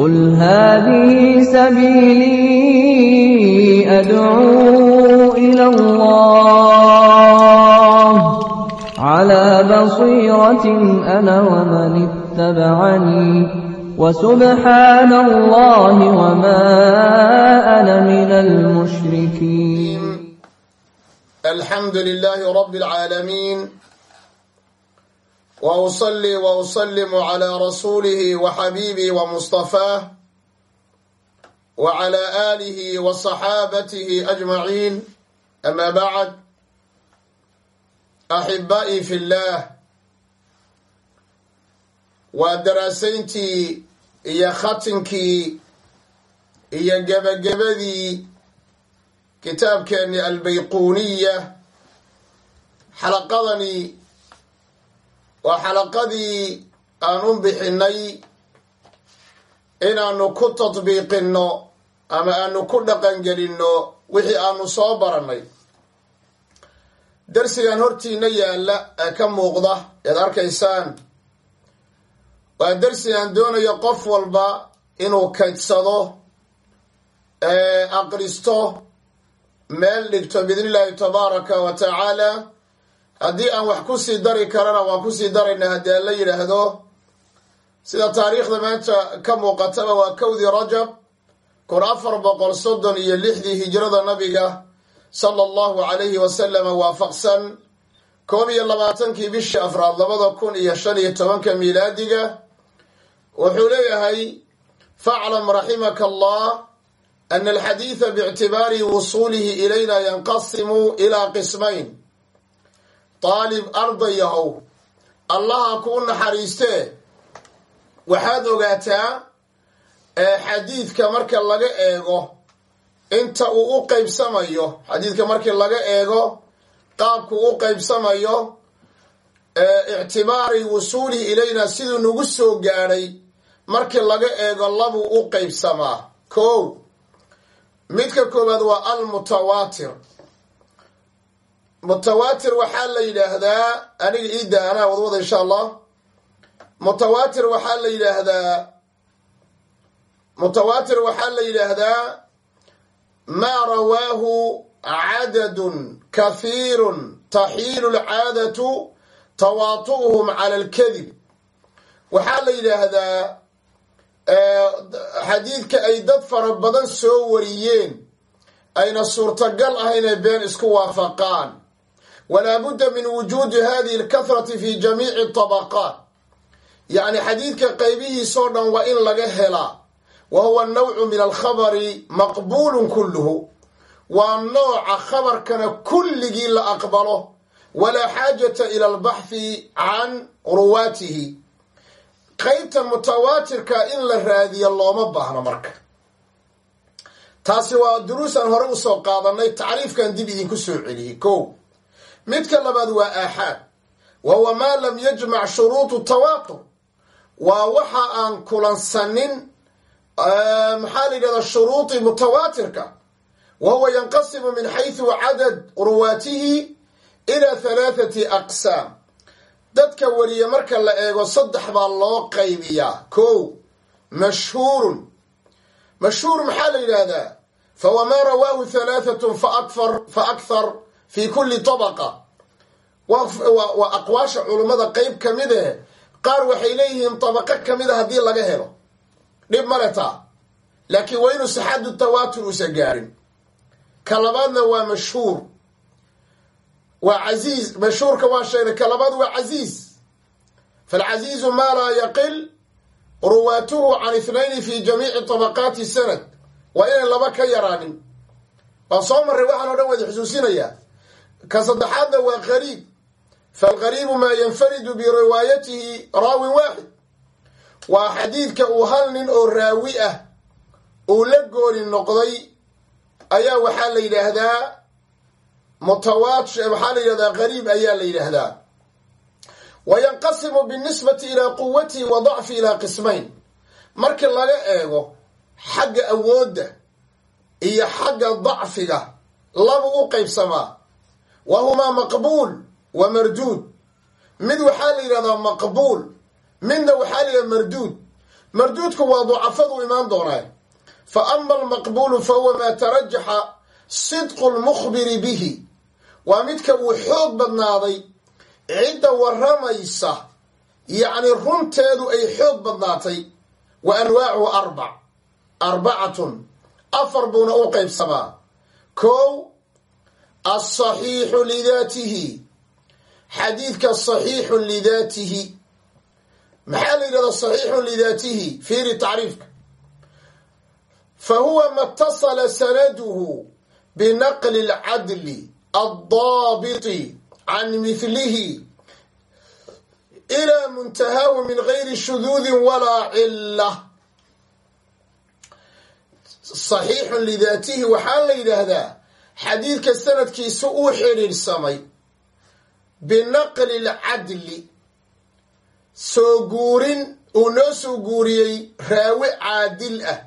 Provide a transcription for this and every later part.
قل هذه سبيلي أدعو إلى الله على بصيرة أنا ومن اتبعني وسبحان الله وما أنا من المشركين الحمد لله رب العالمين وأصلي وأسلم على رسوله وحبيبه ومصطفاه وعلى آله وصحابته أجمعين أما بعد أحبائي في الله ودراسينتي iyo khatinkii iyo gebagabadii kitaabkeeni albayquuniya xalaqadani waa xalaqadii aan u bixinay inaanu ku tadbiiqinno ama aanu ku dhaqangelinno wixii aanu soo barannay. Darsigan hortiina yaalla ee ka muuqda ead arkaysaan waa darsigaan doonayo qof walba inuu kaydsado aqristo meel dhigto biidni illaahi tabaaraka wa tacaala haddii aan wax ku sii dari karana waan ku sii darayna haddii aan la yidhaahdo sida taariikhda maanta ka muuqataba waa kowdii rajab kun afar boqol soddon iyo lixdii hijrada nabiga sala allahu calayhi wasalama waafaqsan koob iyo labaatankii bishii afraad labada kun iyo shan iyo tobanka miilaadiga wuxuu leeyahay faclam raximaka allah ana alxadiida biictibaari wusuulihi ilayna yanqasimu ilaa qismayn daalib ardayahow allaha kuu naxariistee waxaad ogaataa xadiidka marka laga eego inta uu u qeybsamayo xadiidka markii laga eego qaabku u qeybsamayo ictibaari wusuulihi ilayna siduu nagu soo gaadhay markii laga eego labuu u qeybsamaa kow midka koowaad waa almutawaatir mutawaatir waxaa la yidhaahdaa aniga iida anaa wadwada insha allah. Mutawaatir waxaa la yidhaahdaa mutawaatir waxaa la yidhaahdaa maa rawaahu cadadun kahiirun taxiilu lcaadatu tawaatu'uhum cala alkadib. Waxaa la yidhaahdaa xadiidka ay dad fara badan soo wariyeen ayna suurtagal ah inay been isku waafaqaan walaa budda min wujuudi hadihi alkahrati fi jamiici طabaqaat yacni xadiidka qaybihiisoo dhan waa in laga helaa wa huwa nawcu min alkhabari maqbuulun kulluhu waa nooca khabarkana kulligii la aqbalo walaa xaajata ila albaxthi can ruwaatihi qaybta mutawaatirka in la raadiyo looma baahno marka taasi waa duruusaan hore u soo qaadanay tacriifkan dib idinku soo celiyey ko midka labaad waa aaxaad. Wa huwa maa lam yajmac shuruudu tawaatur. Waa waxa aan kulansanin maxaa la yidhahdaa shuruudi mutawaatirka. Wa huwa yanqasimu min xaysu cadad ruwaatihi ila halaathati aqsaam. Dadka wariye marka la eego saddex baa loo qaybiyaa. Kow mashhuurun. Mashhuur maxaa la yidhaahdaa fahuwa maa rawaahu halaahatun fa akhar fi kulli tabaqa waa aqwaasha culummada qeyb ka mid eh qaar waxay leeyihiin tabaqo ka mid haddii laga helo dhib male taa laakiin waa inuu saxaadu tawaatur usa gaarin ka labaadna waa mashhuur waa casiiz mashhuurka waa sheegnay ka labaad waa casiiz falcasiizu maa laa yaqil ruwaatuhu can ithnayni fi jamiici tabaqaati sanad waa inay laba ka yaraanin waan soo marray waxaan o dhan wada xusuusinayaa ka saddexaadna waa qariib. Falqariibu maa yanfaridu biriwaayatihi raawin waaxid. Waa xadiidka uu hal nin oo raawi ah uu la gooni noqday. Ayaa waxaa la yidhaahdaa mutawaat waxaa la yidhahdaa qariib ayaa la yidhaahdaa. Wa yanqasimu binisbati ilaa quwatihi wa dacfi ilaa qismayn. Markii laga eego xagga awoodda iyo xagga dacfiga labu u qeybsamaa wa humaa maqbuul wa marduud mid waxaa la yidhahdaa maqbuul midna waxaa la yidhahdaa marduud marduudku waa ducafadu imaan doonaa fa ama almaqbuulu fa huwa maa tarajaxa sidqu lmukhbiri bihi waa midka uu xoog badnaaday cidda warramaysa yacni runteedu ay xoog badnaatay wa anwaacuhu arbac arbacatun afar buuna u qaybsamaa kow alsaxiixu lidaatihi xadiidka saxiixun lidaatihi maxaa la yidhahda saxiixun lidaatihi fiiri tacriifka fa huwa ma اtasala sanaduhu binaqli اlcadli aldaabiti can mihlihi ilaa muntahaahu min gayri shuduudi walaa cila saxiixun lidaatihi waxaa la yidhaahdaa xadiidka sanadkiisa uu xidhiidhsamay binaqli lcadli soo guurin uu noo soo guuriyey raawi caadil ah.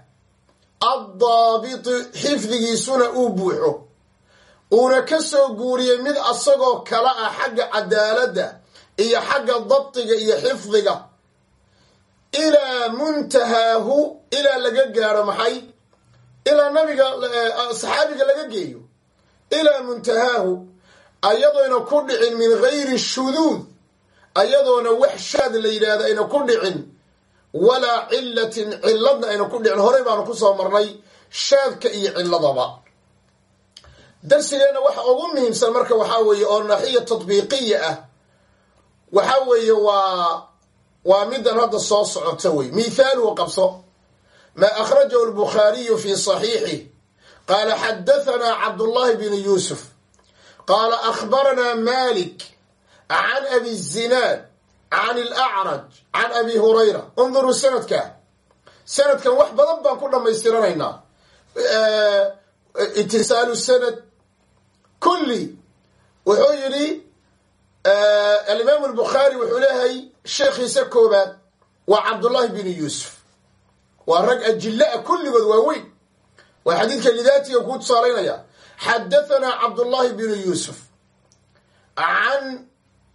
Addaabiti xifdigiisuna uu buuxo. Uuna ka soo guuriyey mid asagoo kala ah xagga cadaaladda iyo xagga dabtiga iyo xifdiga. Ilaa muntahaahu ilaa laga gaadho maxay? Ilaa nabiga saxaabiga laga geeyo ilaa muntahaahu ayadoona ku dhicin min gayri shuduud ayadoona wax shaad la yidhaahda ayna ku dhicin walaa cilatin ciladna ayna ku dhicin. Horey baanu ku soo marnay shaadka iyo ciladaba darsigeenna waxa ugu muhiimsan marka waxaa weeye oo naxiya tatbiiqiya ah waxaa weeye waa waa midan hadda soo socota wey. Mithaaluhu qabso. Maa akhrajahu lbukhaariyu fi صaxiixih qaala xadahanaa cabdullahi bn yuusuf qaala akhbaranaa malik can abi zinaad can alacraj can abi hurayra unduruu sanadka sanadkan wax badan baan ku dhammaystiranaynaa itisaalu sanad kulli wuxuu yidhi alimaamu albukhaari wuxuu leeyahay sheekhiisa koobaad waa cabdullahi binu yuusuf waa rag ajilla-a kulligood waa weyn waa xadiidka lidaatiga kuu tusaalaynaya. Xadahanaa cabdullahi binu yuusuf. Can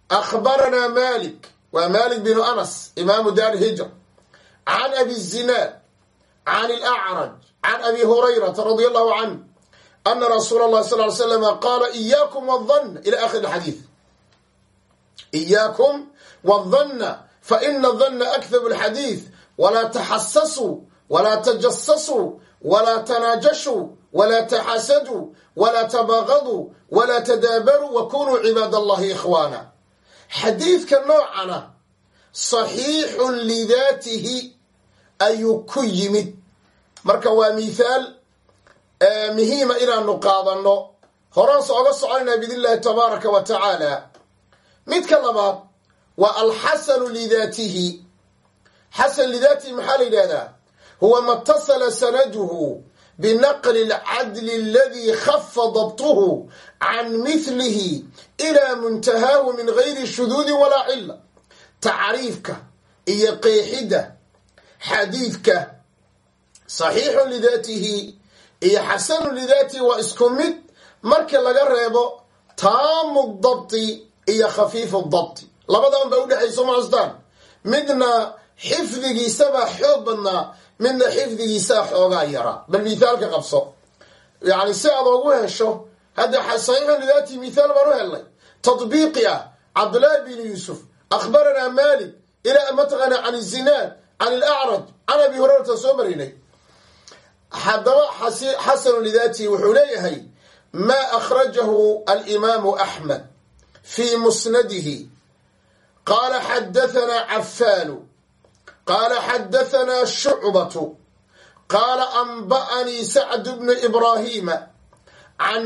akhbaranaa malik waa malik binu anas imaamu daar hijra. Can abi zinaad can alacraj can abi hurayrata radi allahu canh ana rasuula allahi sal ly slama qaala iyaakum wadann ila akhiri alxadiid iyaakum wadanna faina danna akdabu alxadiid walaa taxasasuu walaa tajasasuu walaa tanaajashuu walaa taxasaduu walaa tabaqaduu walaa tadaabaruu wakunuu cibaad allahi ikhwaana xadiidka noocana saxiixun lidaatihi ayuu ku yimid marka waa mithaal muhiima inaanu qaadanno horaan sooga soconayna biidn illahi tabaaraka wa tacaala midka labaad waa alxasanu lidaatihi xasan lidaatihi maxaa la yidhahdaa huwa ma اtasala sanaduhu binaqli اlcadli aladii khafa dabtuhu can mihlihi ilaa muntahaahu min gayri shuduudi walaa cila tacriifka iyo qeexidda xadiidka saxiixu lidaatihi iyo xasanu lidaatihi waa isku mid markii laga reebo taamu dabti iyo khafiifu dabti labadan baa udhexayso macustaan midna xifdigiisabaa xoog badnaa midna xifdigiisaa xoogaa yaraa bal mithaalka qabso. Yani si aad ogu hesho hadda saxiixu lidaatihi mithaal baan u helnay. Tadbiiqi ah cabdullaahi bin yuusuf akhbaranaa malik ilaa mataqana can zinaad can alacraj can abi hurayrata soo marinay. Haddaba xasanu lidaatihi wuxuu leeyahay maa akhrajahu alimaamu axmed fii musnadihi. Qaala xadahanaa cafaanu qaala xadahanaa shucbatu qaala anba'anii sacdu bnu ibraahiima can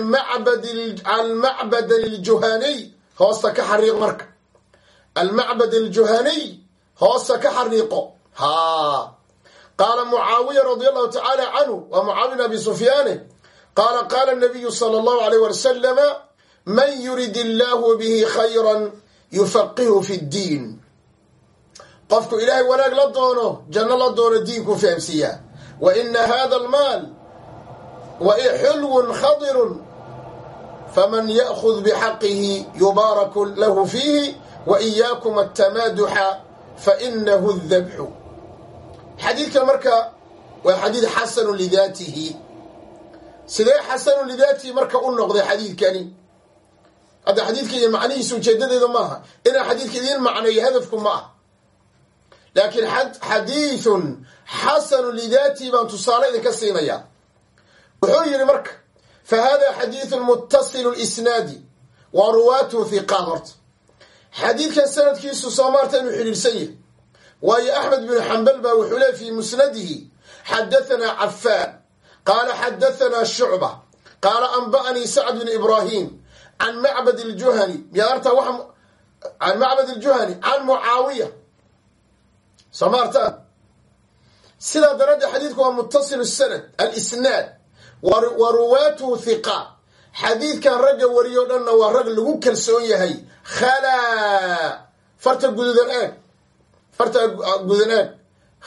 macbad aljuhaniy hoosta ka xariiq marka almacbad aljuhaniy hoosta ka xariiqo haa qaala mucaawiya radi allahu tacaala canhu waa mucaawiya bn abi sufyaane qaala qaala nabiyu sala allahu alayh wasalama man yurid illaahu bihi khayran yufaqihu fi ddiin qofku ilaahay wanaag la doono janno la doono diinkuu fahamsiiyaa wa ina hada almaal xulwun khadirun faman ya'khud bixaqihi yubaaraku lahu fiihi wa iyaakum atamaaduxa fainahu dabxu xadiidkan marka waa xadiid xasanu lidaatihi sidee xasanu lidaatihi marka u noqday xadiidkani? Hadda xadiidka iyo macnihiisa ujeedadeeda maaha. Inaan xadiidka idiin macneeyo hadafku ma ah laakiin xadiidun xasanu lidaatihi baan tusaale idinka siinayaa wuxuu yidhi marka fa hada xadiidun muttasilu lisnaadi wa ruwaatuhu hiqaat horta xadiidkan sanadkiisu soo maarta inuu xidhiidhsan yahay. Waayo axmed binu xambal baa wuxuu leey fii musnadihi xadahanaa cafaan qaala xadahanaa shucba qaala anba'anii sacd bn ibraahim can macbad ljuhani miyaad artaa can macbad aljuhani can mucaawiya soo ma artaan sidaa daraaddeed xadiidku waa muttasilu sanad alisnaad wa ruwaatuhu hiqaat xadiidkan ragga wariyo dhanna waa rag lagu kalsoon yahay. Khalaa farta gududan eeg farta gudan eeg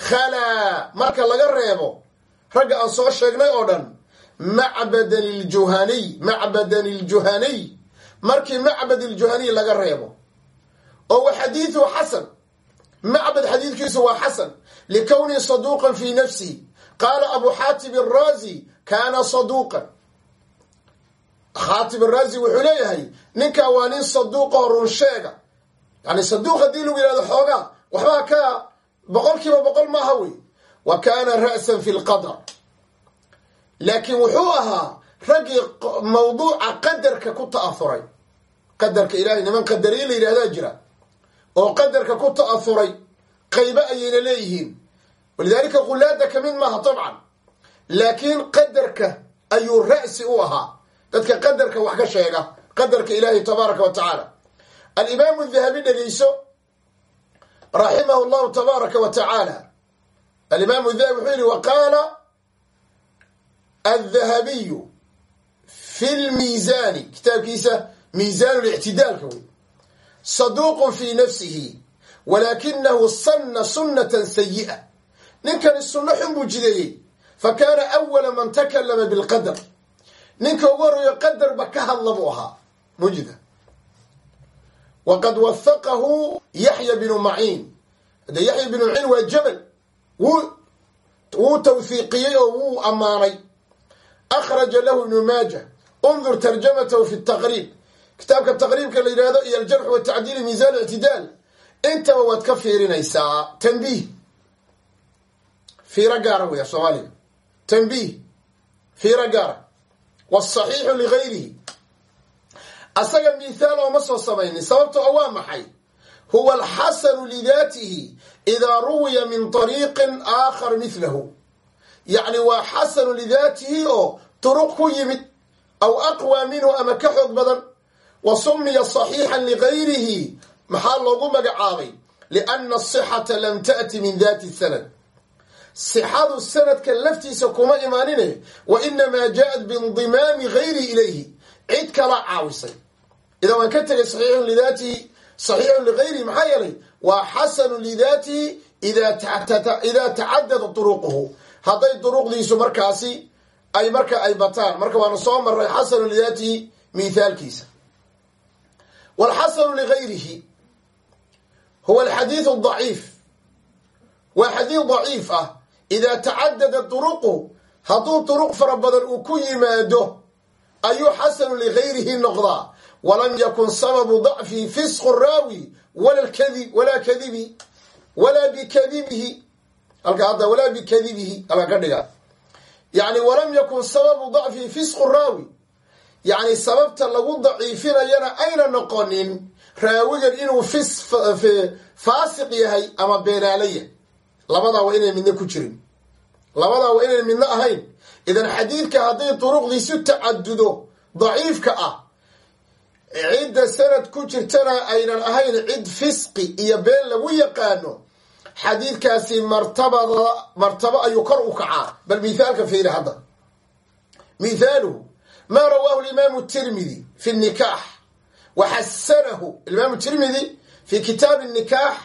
khalaa marka laga reebo ragga aan soo sheegnay oo dhan macbadan iljuhaniy macbadan iljuhaniy markii macbad iljuhaniy laga reebo oo wa xadiiduhu xasan macbad xadiidkiisu waa xasan likownihi saduuqan fii nafsihi qaala abu xaatib araazi kaana saduuqan. Xaatib araazi wuxuu leeyahay ninkaa waa nin saduuqaho runsheega yani saduuq haddii lagu yihahdo xoogaa waxbaa ka boqol kiiba boqol maaha wey. Wa kaana ra'san fi lqadar laakiin wuxuu ahaa raggii mawduuca qadarka ku ta'ahuray qadarka ilahay niman qadariye la yidhahdaa jira oo qadarka ku ta'ahuray qaybo ayayna leeyihiin. Walidaalika qulaada ka mid maaha dabcan laakiin qadarka ayuu ra'si u ahaa. Dadka qadarka wax ka sheega qadarka ilaahi tabaaraka wa tacaala alimaamu dahabi dhegeyso raximahu llahu tabaaraka wa tacaala alimaamu dahabi wuxuu yihi wa qaala aldahabiyu fi lmiisaani kitaabkiisa miisaan lictidaalka wey saduuqun fi nafsihi walaakinahu sanna sunnatan sayi'a ninkani sunno xun buu jideeyey fa kaana awala man takalama bilqadar ninka ugu horeeyo qadarba ka hadla buu ahaa mujda waqad wahaqahu yaxya binu maciin hade yaxya binu maciin waa jabal wuu wuu tawhiiqiyey oo wuu ammaanay akhraja lahu ibnu maaja undur tarjamatahu fi taqriib kitaabka taqriibka la yidhahdo iyo aljarx watacdiili miisan ictidaal intaba waad ka fiirinaysaa tanbiih. Fiiro gaara weya soomaaliga tanbiih. Fiiro gaara wsaxiixu ligayrihi asaga mithaal ooma soo samaynin sababta oo waa maxay? Huwa alxasanu lidaatihi idaa ruwiya min طariiqin aakhar mithlahu yacni waa xasanu lidaatihi oo turuq ku yimid aw aqwى minhu ama ka xoog badan wa sumiya صaxiixan ligayrihi maxaa loogu magacaabay? Liana asixata lam taأti min dati sanad. Sixadu sanadka laftiisa kuma imaanine. Wa inamaa jaa-at biindimaami gayrihi ilayhi. Cid kala caawisay. Idaa waan ka tegay saxiixun lidaatihi saxiixun ligayrihi maxaa yeelay? Waa xasanu lidaatihi idaa tacadada duruquhu hadday duruqdiisu markaasi ay marka ay bataan. Marka waanu soo maray xasanu lidaatihi mithaalkiisa walxasanu ligayrihi huwa alxadiidu daciif waa xadiid daciif ah idaa tacadada duruqu hadduu duruq fara badan uu ku yimaado ayuu xasanu ligayrihi noqdaa walam yakun sababu dacfihi fisqu raawi wala kadib walaa kadibi walaa bikadibihi halka hadda walaa bikadibihi halka ka dhiga yani walam yakun sababu dacfihi fisqu raawi yani sababta lagu daciifinayana ayna noqonin raawigan inuu fis faasiq yahay ama beenaala yahay. Labadaa waa inay midna ku jirin. Labadaa waa inayna midna ahayn. Idan xadiidka hadday duruqdiisu tacadudo daciifka ah cidda sanad ku jirtana aynan ahayn cid fisqi iyo been lagu yaqaano xadiidkaasi martabada martabo ayuu kor u kacaa. Bal mithaalka fiiri hadda. Mithaaluhu maa rawaahu imaamu tirmidi fi nikaax wa xasanahu imaamu tirmidi fi kitaabi nikaax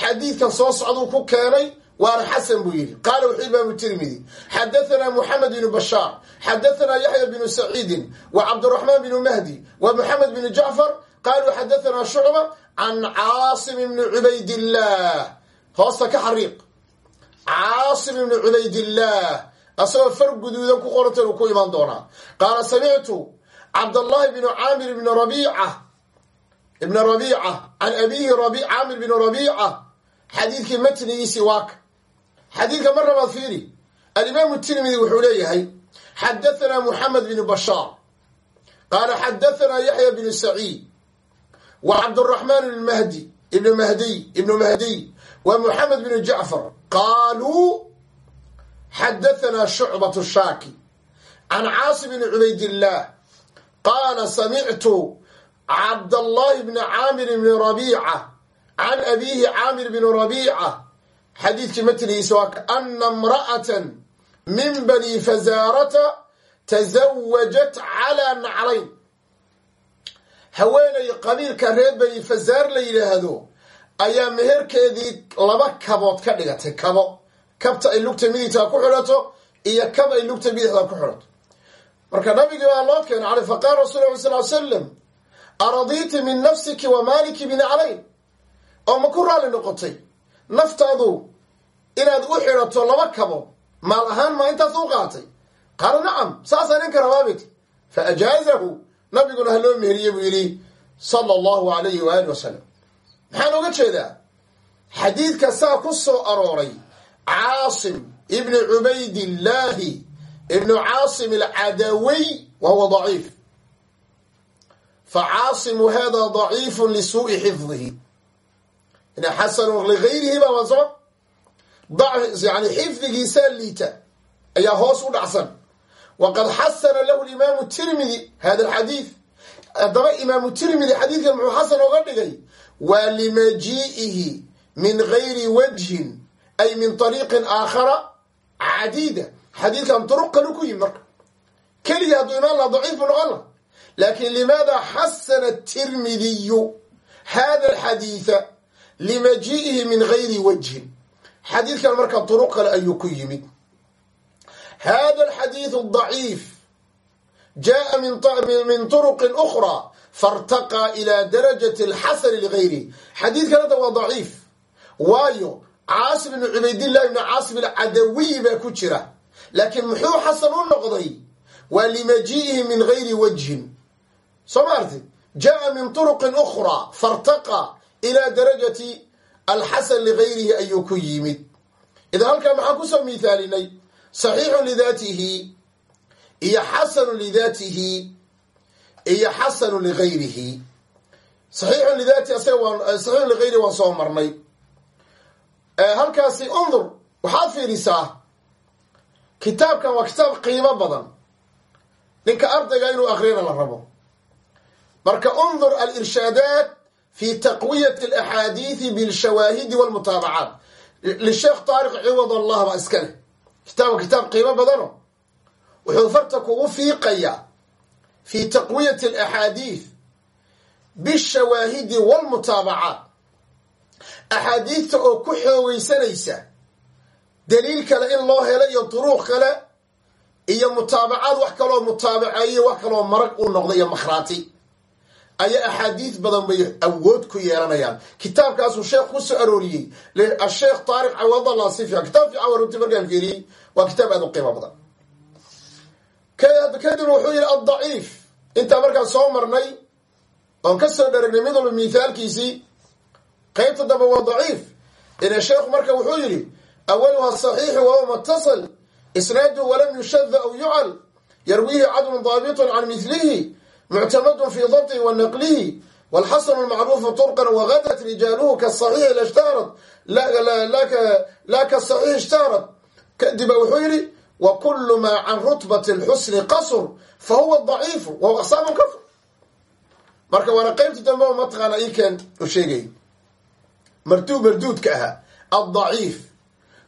xadiidkan soo socduu ku keenay waana xasan buu yidhi qaala wuxuu imaamu tirmidi xadahanaa moxamed binu bashaar xadahanaa yaxya binu saciidin wa cabdiraxmaan binu mahdi wa moxamed binu jacfar qaaluu xadahanaa shucba can caasim bni cubaydillah hoosta ka xariiq caasim ibni cubaydillaah asagoo far guduudan ku qoranta uu ku imaan doonaa. Qaala samictu cabdallahi bnu caamir ibni rabiica ibna rabiica can abiihi caamir bni rabiica. Xadiidkii matnigiisii waaka xadiidka mar labaad fiiri. Alimaamu tirmidi wuxuu leeyahay xadahanaa muxamed bnu bashaar. Qaala xadahanaa yaxya bnu saciid wa cabduraxmaan bn mahdi ibn mahdiy ibnu mahdiy wa muxamed bnu jacfar qaaluu xadahanaa shucbatu shaaki can caasim bni cubaydillaah qaala samictu cabdallahi bni caamir bni rabiica can abiihi caamir bni rabiica xadiidkii matnigiisa waa ana imra'atan min bani fazaarata tasawajat calaa naclayn haweenay qabiilka reer bani fazaar la yidhaahdo ayaa meherkeedii laba kabood ka dhigatay kabo kabta ay lugta midigtaa ku xidhato iyo kab ay lugta bidixdaa ku xidhato. Marka nabigii baa loo keenay ale faqaal rasul lla sal slam aradiiti min nafsiki wa maaliki binaclayn oo ma ku raalli noqotay naftaadu inaad u xidhato laba kabo maal ahaan maa intaas u qaatay. Qaala nacam saasaa ninka rabaabit. Fa ajaazahu nabiguna ha loo meheriye buu yidhi sala allahu alayhi waali wasalam maxaan oga jeedaa xadiidka saa ku soo arooray caasim ibni cubaydillaahi ibnu caasim alcadawiy wa huwa daciif fa caasimu hada daciifu lisuu'i xifdihi xasanu ligayrihi ba waso yani xifdigiisaa liita ayaa hoos u dhacsan. Waqad xasana lahu imaamu tirmidi hada alxadiid haddaba imaamu tirmidi xadiidkan muxuu xasan oga dhigay waa limajii'ihi min gayri wajhin ay min ariiqin aakhara cadiida xadiidkan duruq kalu ku yimi marka keliya hadduu imaan laha daciif buu noqon laha laakiin limaada xasana tirmidiyu hada alxadiida limajii'ihi min gayri wajhin xadiidkan marka duruq kale ayuu ku yimid hada alxadiidu daciif jaa min turuqin ukhraa faاrtaqaa ila darajati alxasani ligayrihi xadiidkan hadda waa daciif waayo caasim ibnu cubaydillahi ibnu caasim alcadawiyi baa ku jira. Laakiin muxuu xasan u noqday? Waa limajii'ihi min gayri wajhin. Soo ma arti jaءa min turuqi ukra faاrtaqaa ila darajati alxasan ligayrihi ayuu ku yimid. Idan halkaa maxaan ku soo miithaalinay? Saxiixun lidaatihi iyo xasanu lidaatihi iyo xasanu ligayrihi saxiixun lidaatihi asaga waa saxiixun ligayrihi waan soo marnay halkaasi undur waxaad fiirisaa kitaabkan waa kitaab qiimo badan. Ninka ardayga inuu akriyana la rabo. Marka undur alirshaadaat fi taqwiyati alaxaadiidi bilshawaahidi walmutaabacaat lisheekh taariq ciwad allah baa iska leh. Kitaabka kitaab qiimo badano. Wuxuu farta kugu fiiqayaa fi taqwiyati alaxaadiid bishawaahidi walmutaabacaat axaadiidta oo ku xoogeysanaysa daliil kale in loo helo iyo duruuq kale iyo mutaabacaad wax kaloo mutaabaceeye wax kaloo marag u noqda iyo makhraati ayaa axaadiid badan bay awood ku yeelanayaan. Kitaabkaasuu sheekh ku soo arooriyey asheekh taariq cawadallah sifiya kitaab fiican waa runtii markaan fiiriyey waa kitaab aad u qiimo badan. Kadib wuxuu yihi addaciif. Intaa markaan soo marnay oon ka soo dharagnay mid walba mithaalkiisii qaybta dambe waa daciif. Ila sheekhu marka wuxuu yidhi awaluha saxiixu wahuwa mutasal isnaadu walam yushada aw yucal yarwiihi cadlun daabitun can milihi muctamadun fii dabtihi wa naqlihi wاlxasanu lmacruufu turqan wagadat rijaaluhu kasaxiixi lashtaharat laa kasaxiixi ishtaharat kadib baa wuxuu yidhi wkul maa can rutbati اlxusni qasr fahuwa daciifu wa saam kafr marka waana qaybta dambe oo mataqaana i u sheegay martuu marduudka ahaa addaciif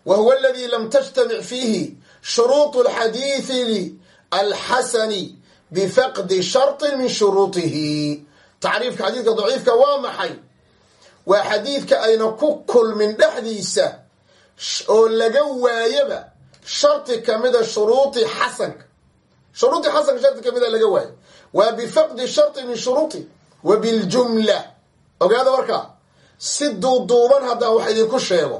wa huwa aladii lam tajtamic fiihi shuruudu alxadiidi alxasani bifaqdi shartin min shuruutihi. Tacriifka xadiidka daciifka waa maxay? Waa xadiidka ayna ku kulmin dhexdiisa oo laga waayaba shardi kamida ah shuruudi xasanka shuruudi xasanka shardi kamida ah laga waayo. Waa bifaqdi sharti min shuruuti wa biljumla ogaada markaa si duuduuban haddaan wax idinku sheego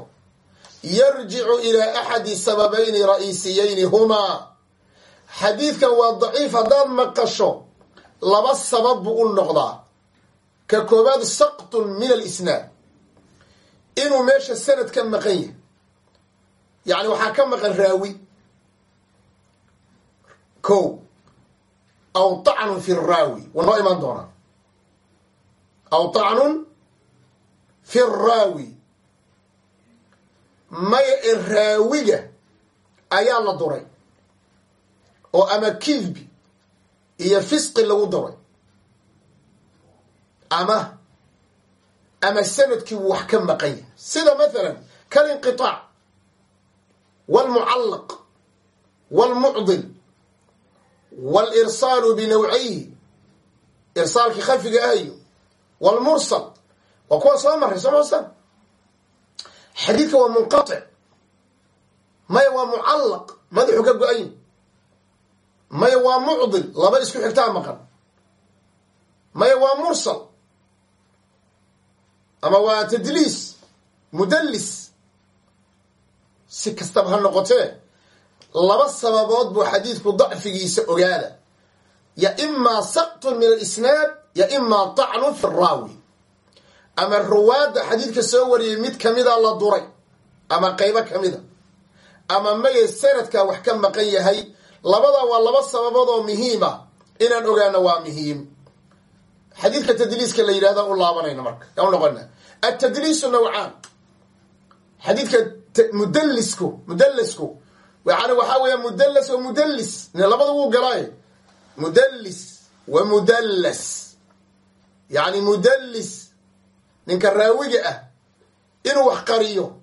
yarjicu ilaa axadi sababayni ra'iisiyeyni humaa xadiidkan waa daciif haddaad maqasho laba sabab buu u noqdaa. Ka koobaad saqtun min alisnaad. Inuu meesha sanad ka maqan yahay. Yacni waxaa ka maqan raawi. Ko aw طacnun fi raawi. Wa noo imaan doonaa. Aw طacnun fi raawi maya e raawiga ayaa la duray oo ama kidbi iyo fisqi lagu duray ama ama sanadkii wuu wax ka maqan yahay sida mathalan kalinqiطaac wاlmucallaq wاlmucdil wاlirsaalu binawcayhi irsaalkii khafiga ahayo wاlmursal waa kuwa soo maray soo masan xadiidka waa munqaطic maya waa mucallaq madaxu ka go'ay maya waa mucdil laba isku xigtaa maqan. Maya waa mursal. Ama waa tadliis mudallis. Si kastaba ha noqotee laba sababood buu xadiidku dacfigiisa ogaada. Ya imaa saqtun min alisnaad ya imaa طacnun fi raawi ama ruwaadda xadiidka soo wariyay mid kamida la duray ama qaybo kamida ama maye sanadkaa wax ka maqan yahay labada waa laba sababood oo muhiima. Inaan ogaano waa muhiim. Xadiidka tadliiska la yidhahda u laabanayna marka u noqona atadliisu nawcaan. Xadiidka mudalisku mudalisku yani waxaa weeya mudallas wa mudallis. Labada wuu galaaye. Mudallis wa mudallas. Yani mudallis ninka raawiga ah inuu wax qariyo.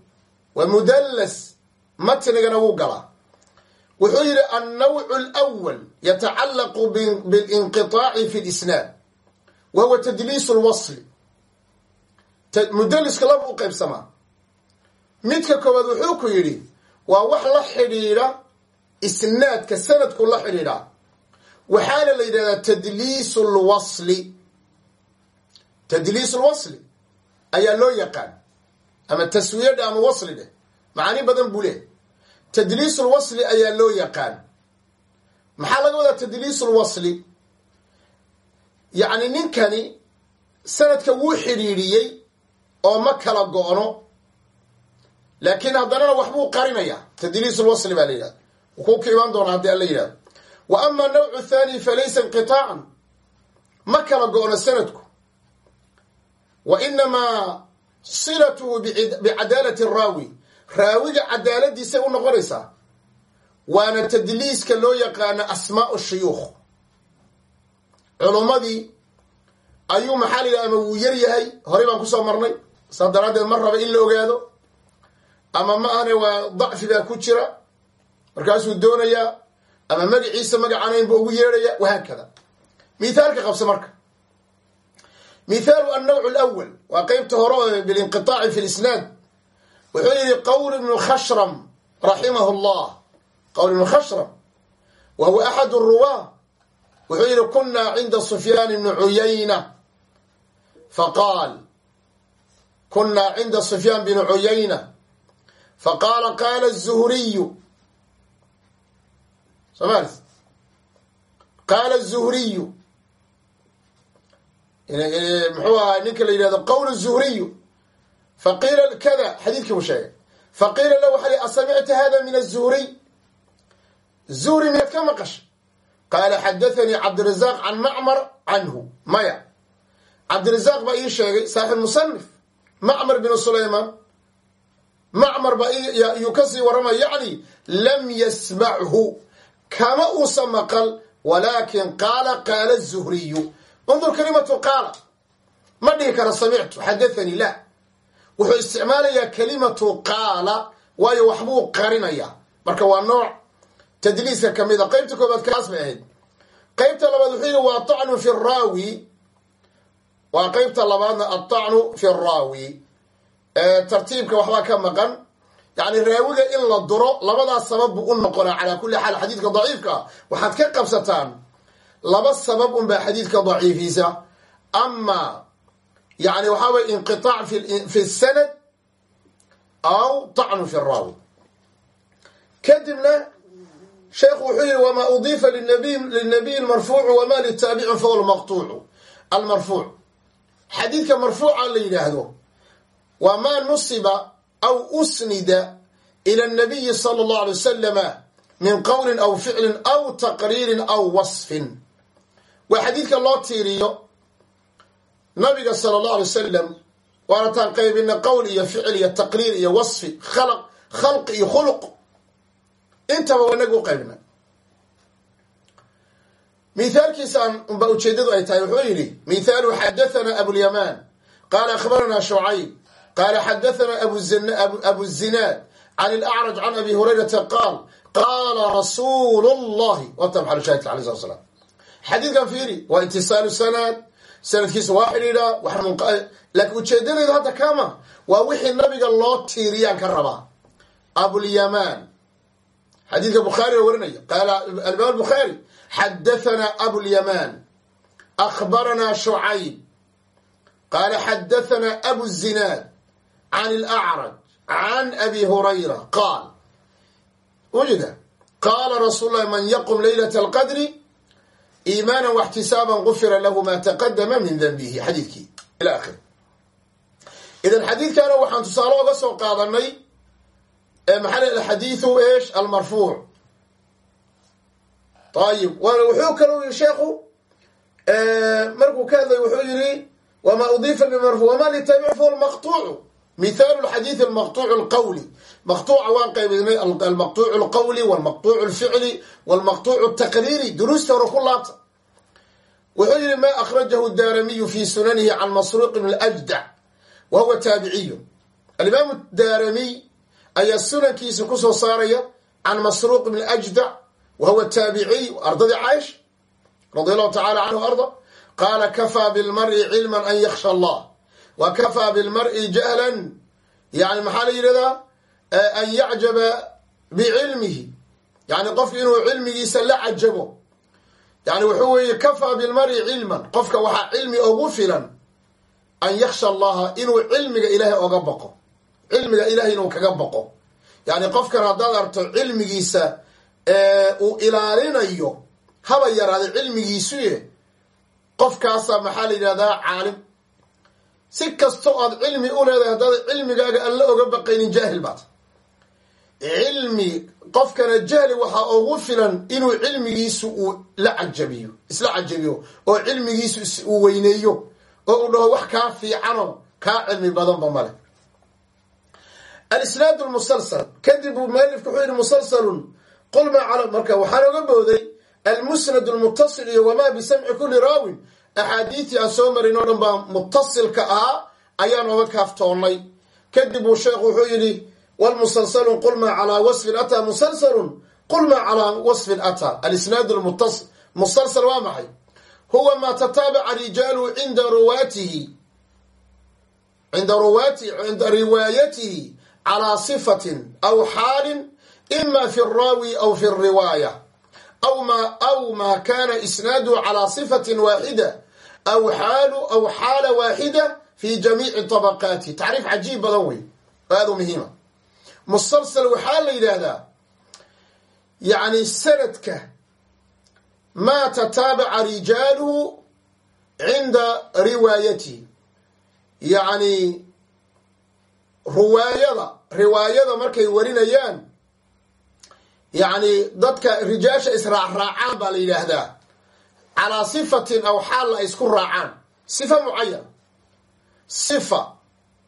Wa mudallas matnigana wuu galaa. Wuxuu yidhi annawcu alwal yatacallaqu bilinqiطaaci fi lisnaad wa huwa tadliis lwasli mudaliska laba u qaybsamaa. Midka koowaad wuxuu ku yidhi waa wax la xidhiidha isnaadka sanadku la xidhiidha. Waxaana la yidhahdaa tadliis lwasli tadliis lwasli ayaa loo yaqaan. Ama taswiyadha ama wasli dheh macaani badan buu leh tadliis lwasli ayaa loo yaqaan. Maxaa laga wadaa tadliis lwasli yacni ninkani sanadka wuu xidhiidhiyey oo ma kala go-no. Laakiin haddanana waxbuu qarinayaa. Tadliis lwasli baa la yidhahda wukuu ka imaan doonaa haddii alla yidhahdo. Wa ama nawcu thani falaysa inqiطaacan ma kala go-no sanadku wa inamaa silatuhu bicadaalati raawi raawiga cadaaladiisay u noqonaysaa waana tadliiska loo yaqaano asmaau shuyuukh culummadii ayuu maxaa la yidhaha ama wuu yar yahay horey baan ku soo marnay saa daraaddeed ma raba in la ogaado ama ma ahne waa dacfi baa ku jira markaasuu doonayaa ama magaciisa magacanaynba ugu yeedhaya wahaakada mithaalka qabse marka mithaalu annawcu lwal waa qeybta hore bilinqiaaci fi lisnaad wuxuu yihi qowl ibnu khashram raximahu llah qowl ibnu khashram wa huwa axad ruwaa wuxuu yihi kunaa cinda sufyaan ibni cuyayna faqaal kunaa cinda sufyaan bni cuyayna faqaala qaala zuhriyu somalis qaala zuhriyu E, muxuu ahaa ninka la yidhahdo qowl zuhriyu. Faqiila kada xadiidkii buu sheegay. Faqiila la waxaa li asamicta hada min azuhriy zuhri? Miyaad ka maqashay? Qaala xadathanii cabdirazaaq can macmar canhu. Maya. Cabdirazaaq baa ii sheegay saaxib musanif macmar binu sulayman macmar baa yuu ka sii waramaya yacni lam yasmachu kama uusa maqal walaakin qaala qaala zuhriyu undur kalimatu qaala ma dhihi karo samictu xadathanii la wuxuu isticmaalayaa kalimatu qaala waayo waxbuu qarinayaa marka waa nooc tadliiska ka mid a qaybta koobaad kaas bay ahayd qaybta labaad wuxuu yihi waa acnu fi raawi waa qaybta labaadna aacnu fi raawi tartiibka waxbaa ka maqan yani raawiga in la duro labadaas sabab buu u noqonaa calaa kulli xaal xadiidka daciifka ah waxaad ka qabsataan laba sabab unbaa xadiidka daciifiisa. Ama yani waxaa weye inqiطaac fi sanad aw طacnu fi raawi kadibna sheekhu wuxuu yihi wma udiifa linabiyi marfuucu wma litaabici fahuwa maqtuucu. Almarfuuc. Xadiidka marfuuca la yidhaahdo waa maa nusiba aw usnida ila nabiyi sala allahu alay wasalama min qowlin aw ficlin aw taqriirin aw wasfin waa xadiidka loo tiiriyo nabiga sala allahu alay wasalam waana taan qaybina qowl iyo ficil iyo taqriir iyo wasfi khalq khalqi iyo khuluq. Intaba wanaga u qaybna mithaalkiisaan unba ujeedadu ay tahay wuxuu yidhi mithaalu xadathana abulyamaan qaala akhbarana shucayb. Qaala xadathana abu zinaad can ilacraj can abi hurayrata qaal qaala rasuulu llahi wata maxalu shahidka alay slat slam xadiidkan fiiri waa itisaalu sanad sanadkiisa waa xidhiidhaa laakiin ujeedadeedu hadda kama waa wixii nabiga loo tiiriyaan ka rabaa. Abulyamaan xadiidka bukhaari oo warinaya. Qaala alimaam bukhaari xadathana abulyamaan akhbarana shucayb qaala xadathana abu zinaad can ilacraj can abi hurayra. Qaal. Wujida qaala rasuul man yaqum laylat alqadri iimaana waxtisaaban gufira lahu ma taqadama min danbihi xadiidkii ila akhir idan xadiidkana waxaan tusaale oga soo qaadanay maxaa l alxadiidu esh almarfuuc ayib wuxuu kalou yihi sheekhu markuu ka hadlay wuxuu yihi wma udiifa bmarfu wma litaabic fahuwa lmaqtuucu mithaalu lxadiidi almaqtuucu alqawli maqtuuca waan qaybinay almaqtuucu alqawli walmaqtuucu alficli walmaqtuucu altaqriiri duruusta hore ku laabta wuxuu yihi ma akhrajahu daaramiyu fi sunanihi can masruuq bn ljdac wa huwa taabiciyu. Alimaamu daaramiy ayaa sunankiisa ku soo saaraya can masruuq bn ajdac wa huwa taabiciy ardadii caaisha radi allahu tacala canhu arda. Qaala kafaa bilmari cilman an yaksha allah. Wa kafaa bilmari jahlan yani maxaa la yidhahdaa? An yacjaba bicilmihi yani qofka inuu cilmigiisa la cajabo yani wuxuu weeye kafaa bilmari cilman. Qofka waxaa cilmi ugu filan an yaksha allaha inuu cilmiga ilaahay oga baqo cilmiga ilahay inuu kaga baqo yani qofkan haddaad arto cilmigiisa uu ilaalinayo haba yaraaday cilmigiisuye qofkaasaa maxaa la yidhahdaa? Caalim. Si kastoo aad cilmi u leedahay haddaad cilmigaaga aan la oga baqaynin jaahil baad cilmi qofkana jahli waxaa ugu filan inuu cilmigiisu uu la cajabiyo isla cajabiyo oo cilmigiisu uu weyneeyo oo uu dhaho wax kaa fiicano kaa cilmi badanba male alisnaad lmusalsal kadib uu mualifku wuxuu yihi musalsalun qul maa cala marka waxaan oga booday almusnad lmutasil iyo wamaa bisamci kuli raawin. Axaadiidtii aan soo marin oo dhan baa mutasilka ahaa ayaan oga kaaftoonnay. Kadib uu sheekhu wuxuu yidhi wlmusalsalun qul maa calaa wasfin ataa musalsalun qul maa calaa wasfin ataa alisnaad musalsal waa maxay huwa maa tataabaca rijaaluhu cinda ruwaatihi cinda ruwaati cinda riwaayatihi calaa sifatin aw xaalin ima fi alraawi aw fi alriwaaya aw ma aw maa kana isnaaduhu calaa sifatin waaxida aw xaalu aw xaala waaxida fi jamiici طabaqaati tacriif cajiib badan wey oo aad u muhiima musalsal waxaa la yidhaahdaa yani sanadka maa tataabaca rijaaluhu cinda riwaayatihi yani riwaayada riwaayada markay warinayaan yani dadka rijaasha israacraacaan baa la yidhaahdaa. Calaa sifatin aw xaal ay isku raacaan. Sifa mucayan sifa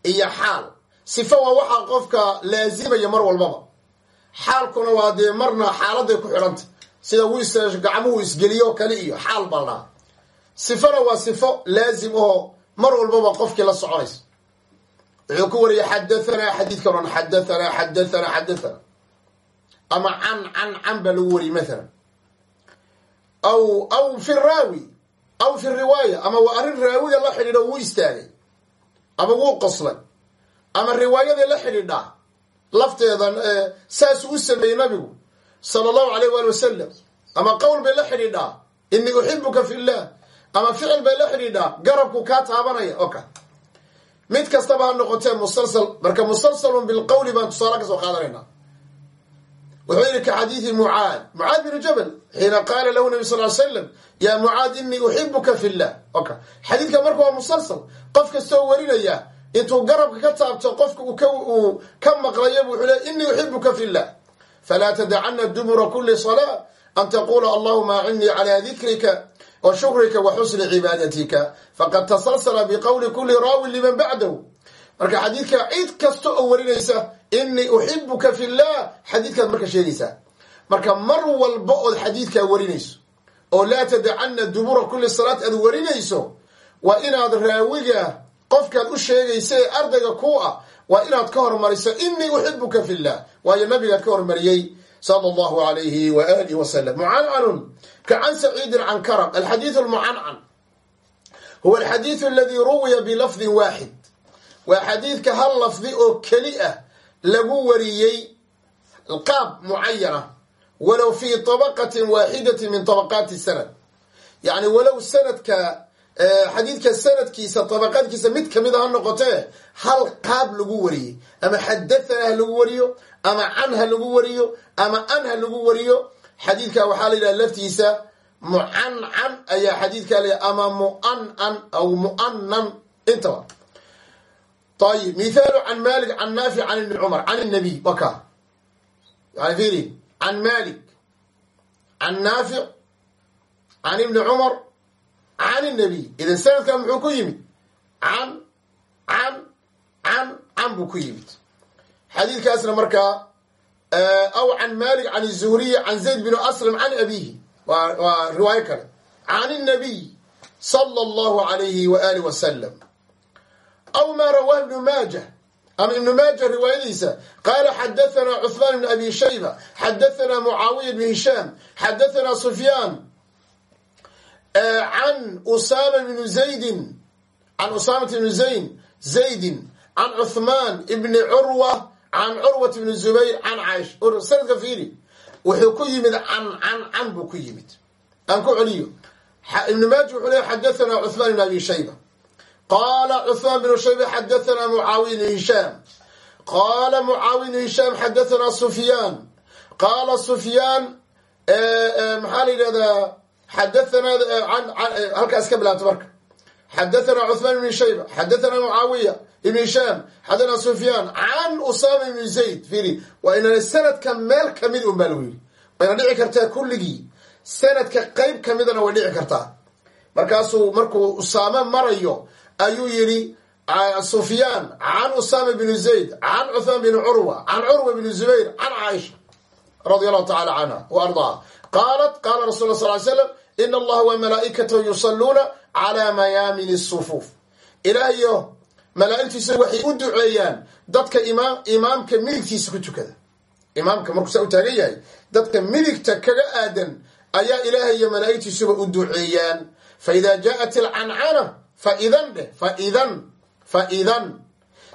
iyo xaal sifa waa waxaa qofka laazimaya mar walbaba. Xaalkuna waa dee marna xaaladay ku xidhanta. Sida wiis gacmuhu isgeliyo kale iyo xaal baa ladhaha sifana waa sifo laazim oo mar walbaba qofkii la soconaysa. Wuxuu ku wariyay xadathana xadiidkan on xadathana xadathana xadathana ama can can can baa lagu wariyay mathalan. Aw aw fi raawi aw fi riwaaya ama waa arrin raawiga la xidhiidho wuu istaagay ama wuu qoslay ama riwaayadii la xidhiidhaa lafteeda saasuu u sameeyey nabigu sala allahu alayh waali wasalam ama qowl bay la xidhiidhaa inii uxibuka fi llah ama ficil bay la xidhiidhaa garabku kaa taabanaya. Oka mid kastaba ha noqotee musalsal. Marka musalsalun bilqowli baan tusaale ka soo qaadanayna. Wuxuu yidhi ka xadiidi mucaad. Mucaad binu jabal xiina qaala lahu nabi sal l slam yaa mucaad inii uxibuka fi llah oka xadiidka marka waa musalsal qof kastoo warinaya intuu garabka ka taabto qofka uu ka maqlayo wuxuu le inii uxibuka fi llah falaa tadacana dubura kuli salaa an taqula allahuma acinnii calaa dikrika wa shukrika wa xusni cibaadatika. Faqad tasalsala biqowli kuli raawin liman bacdahu marka xadiidka cid kasta oo warinaysa inii uxibuka fi llah xadiidkaad marka sheegaysaa marka mar walba ood xadiidkaa warinayso oo laa tadacana dubura kuli salaat aad warinayso waa inaad raawiga qofkaad u sheegaysa ee ardayga ku ah waa inaad ka hormariso inii uxibuka fi llah waayo nabigaad ka hormariyey sala allahu alayhi wa alihi wasalam mucancanun ka can saciidin can karab alxadiidu lmucancan huwa alxadiidu aladi ruwiya bilafdin waaxid waa xadiidka hal lafdi oo keli ah lagu wariyey qaab mucayana walow fii طabaqatin waaxidati min طabaqaati sanad. Yacni walow sanadka xadiidka sanadkiisa طabaqaadkiisa mid ka mid a ha noqotee hal qaab lagu wariyey. Ama xadathana ha lagu wariyo ama can ha lagu wariyo ama an ha lagu wariyo. Xadiidka waxaa la yidhaha laftiisa mucancan ayaa xadiidka la ama muanan aw mu'anan intaba ayib mithaalu can malik can naafic can ibni cumar can nabiy waka yani fiiri. Can malik can naafic can ibni cumar can nabiy idan sanadkan muxuu ku yimid can can can can buu ku yimid xadiidkaasna markaa aw can malik can zuhriy can zayd bin aslam can abihi waa waa riwaayo kale can nabiy sala allahu alayhi wa alih wasalam aw ma rawah ibnu maaja ama ibnu maaja riwaayadiisa qaala xadathana cuثmaan ibn abi shayba xadathana mucaawiya bn hishaam xadathana sufyaan can usama bni zaydin can usaamata ibni zayn zaydin can cuthmaan ibni curwa can curwat ibni zubayr can caaisha sanadka fiiri wuxuu ku yimid can can can buu ku yimid aan ku celiyo ibn maaji wuxuu leey xadahanaa cuثmaan ibn abi shayba qaala cuثmaan bn shayba xadahanaa mucaawiya ibn hishaam qaala mucaawiya ibn hishaam xadahanaa sufyaan qaala sufyaan maxaa la yidhahdaa halkaas ka bilaabta marka xadathana cuثmaan ibn shayba xadathana mucaawiya ibn hishaam xadathana sufyaan can usama ibn zayd fiiri waa inana sanadka meel ka mid un baa lagu yidhi wayna dhici kartaa kulligii sanadka qeyb kamidana way dhici kartaa markaasuu markuu usaame marayo ayuu yidhi sufyaan can usama bn zayd can cuثmaan bn curwa can curwa bn zubayr can caaisha radi allahu tacala canha ardaha qaalat qaala rasul sal ly slam in allaha wa malaa'ikatahu yusaluuna calaa mayaamini sufuuf ilaahayo malaa'igtiisa waxay u duceeyaan dadka imaam imaamka midigtiisa ku tukada imaamka markuu saa u taagan yahay dadka midigta kaga aadan ayaa ilaahayo malaa'igtiisuba u duceeyaan faida jaءat alcancana faidan dheh faidan faidan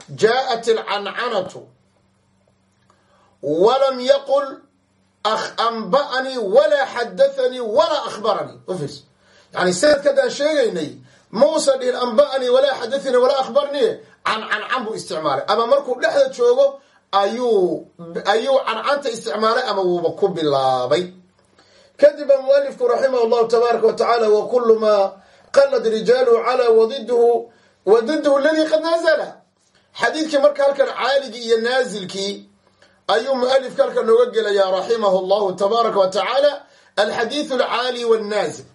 jaءat alcancanatu walam yaqul anba'anii walaa xadathanii walaa akhbaranii ufirs yani sanadka haddaan sheegaynay mausan dhihin anba'anii walaa xadathanii walaa akhbaranii cancancan buu isticmaalay ama markuu dhexda joogo ayuu ayuu cancanta isticmaalay ama wuuba ku bilaabay kadib a mualifku raximah allahu tabaaraka wa tacaala wa kulu maa qalad rijaaluhu calaa wadidhu wadidhu aladii qad nazala xadiidkii marka halkan caaligii iyo naazilkii ayuu mualifka halkan nooga gelayaa raximahu allahu tabaaraka wa tacaala alxadiidu alcaali wannaazil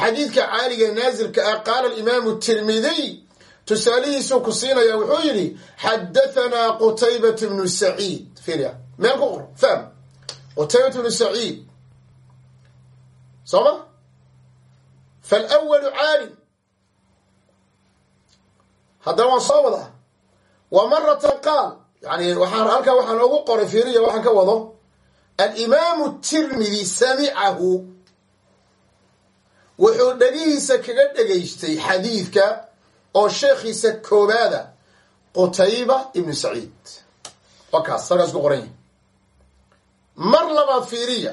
xadiidka caaliga naazilka ah qaala alimaamu tirmidiy tusaalihiisuu ku siinaya wuxuu yidhi xadahanaa qutaybat bnu saciid. Fiiriya meel ku qor fahm. Qutaybat bnu saciid. Soo ma falwalu caali haddana waan soo wadaa wa maratan qaal yani waxaan halkaa waxaan ogu qoray fiiriya waxaan ka wado alimaamu tirmidi samicahu wuxuu dhegihiisa kaga dhegaystay xadiidka oo sheekhiisa koobaada qutayba ibnu saciid. Waa kaas halkaas ku qoran yahi mar labaad fiiriya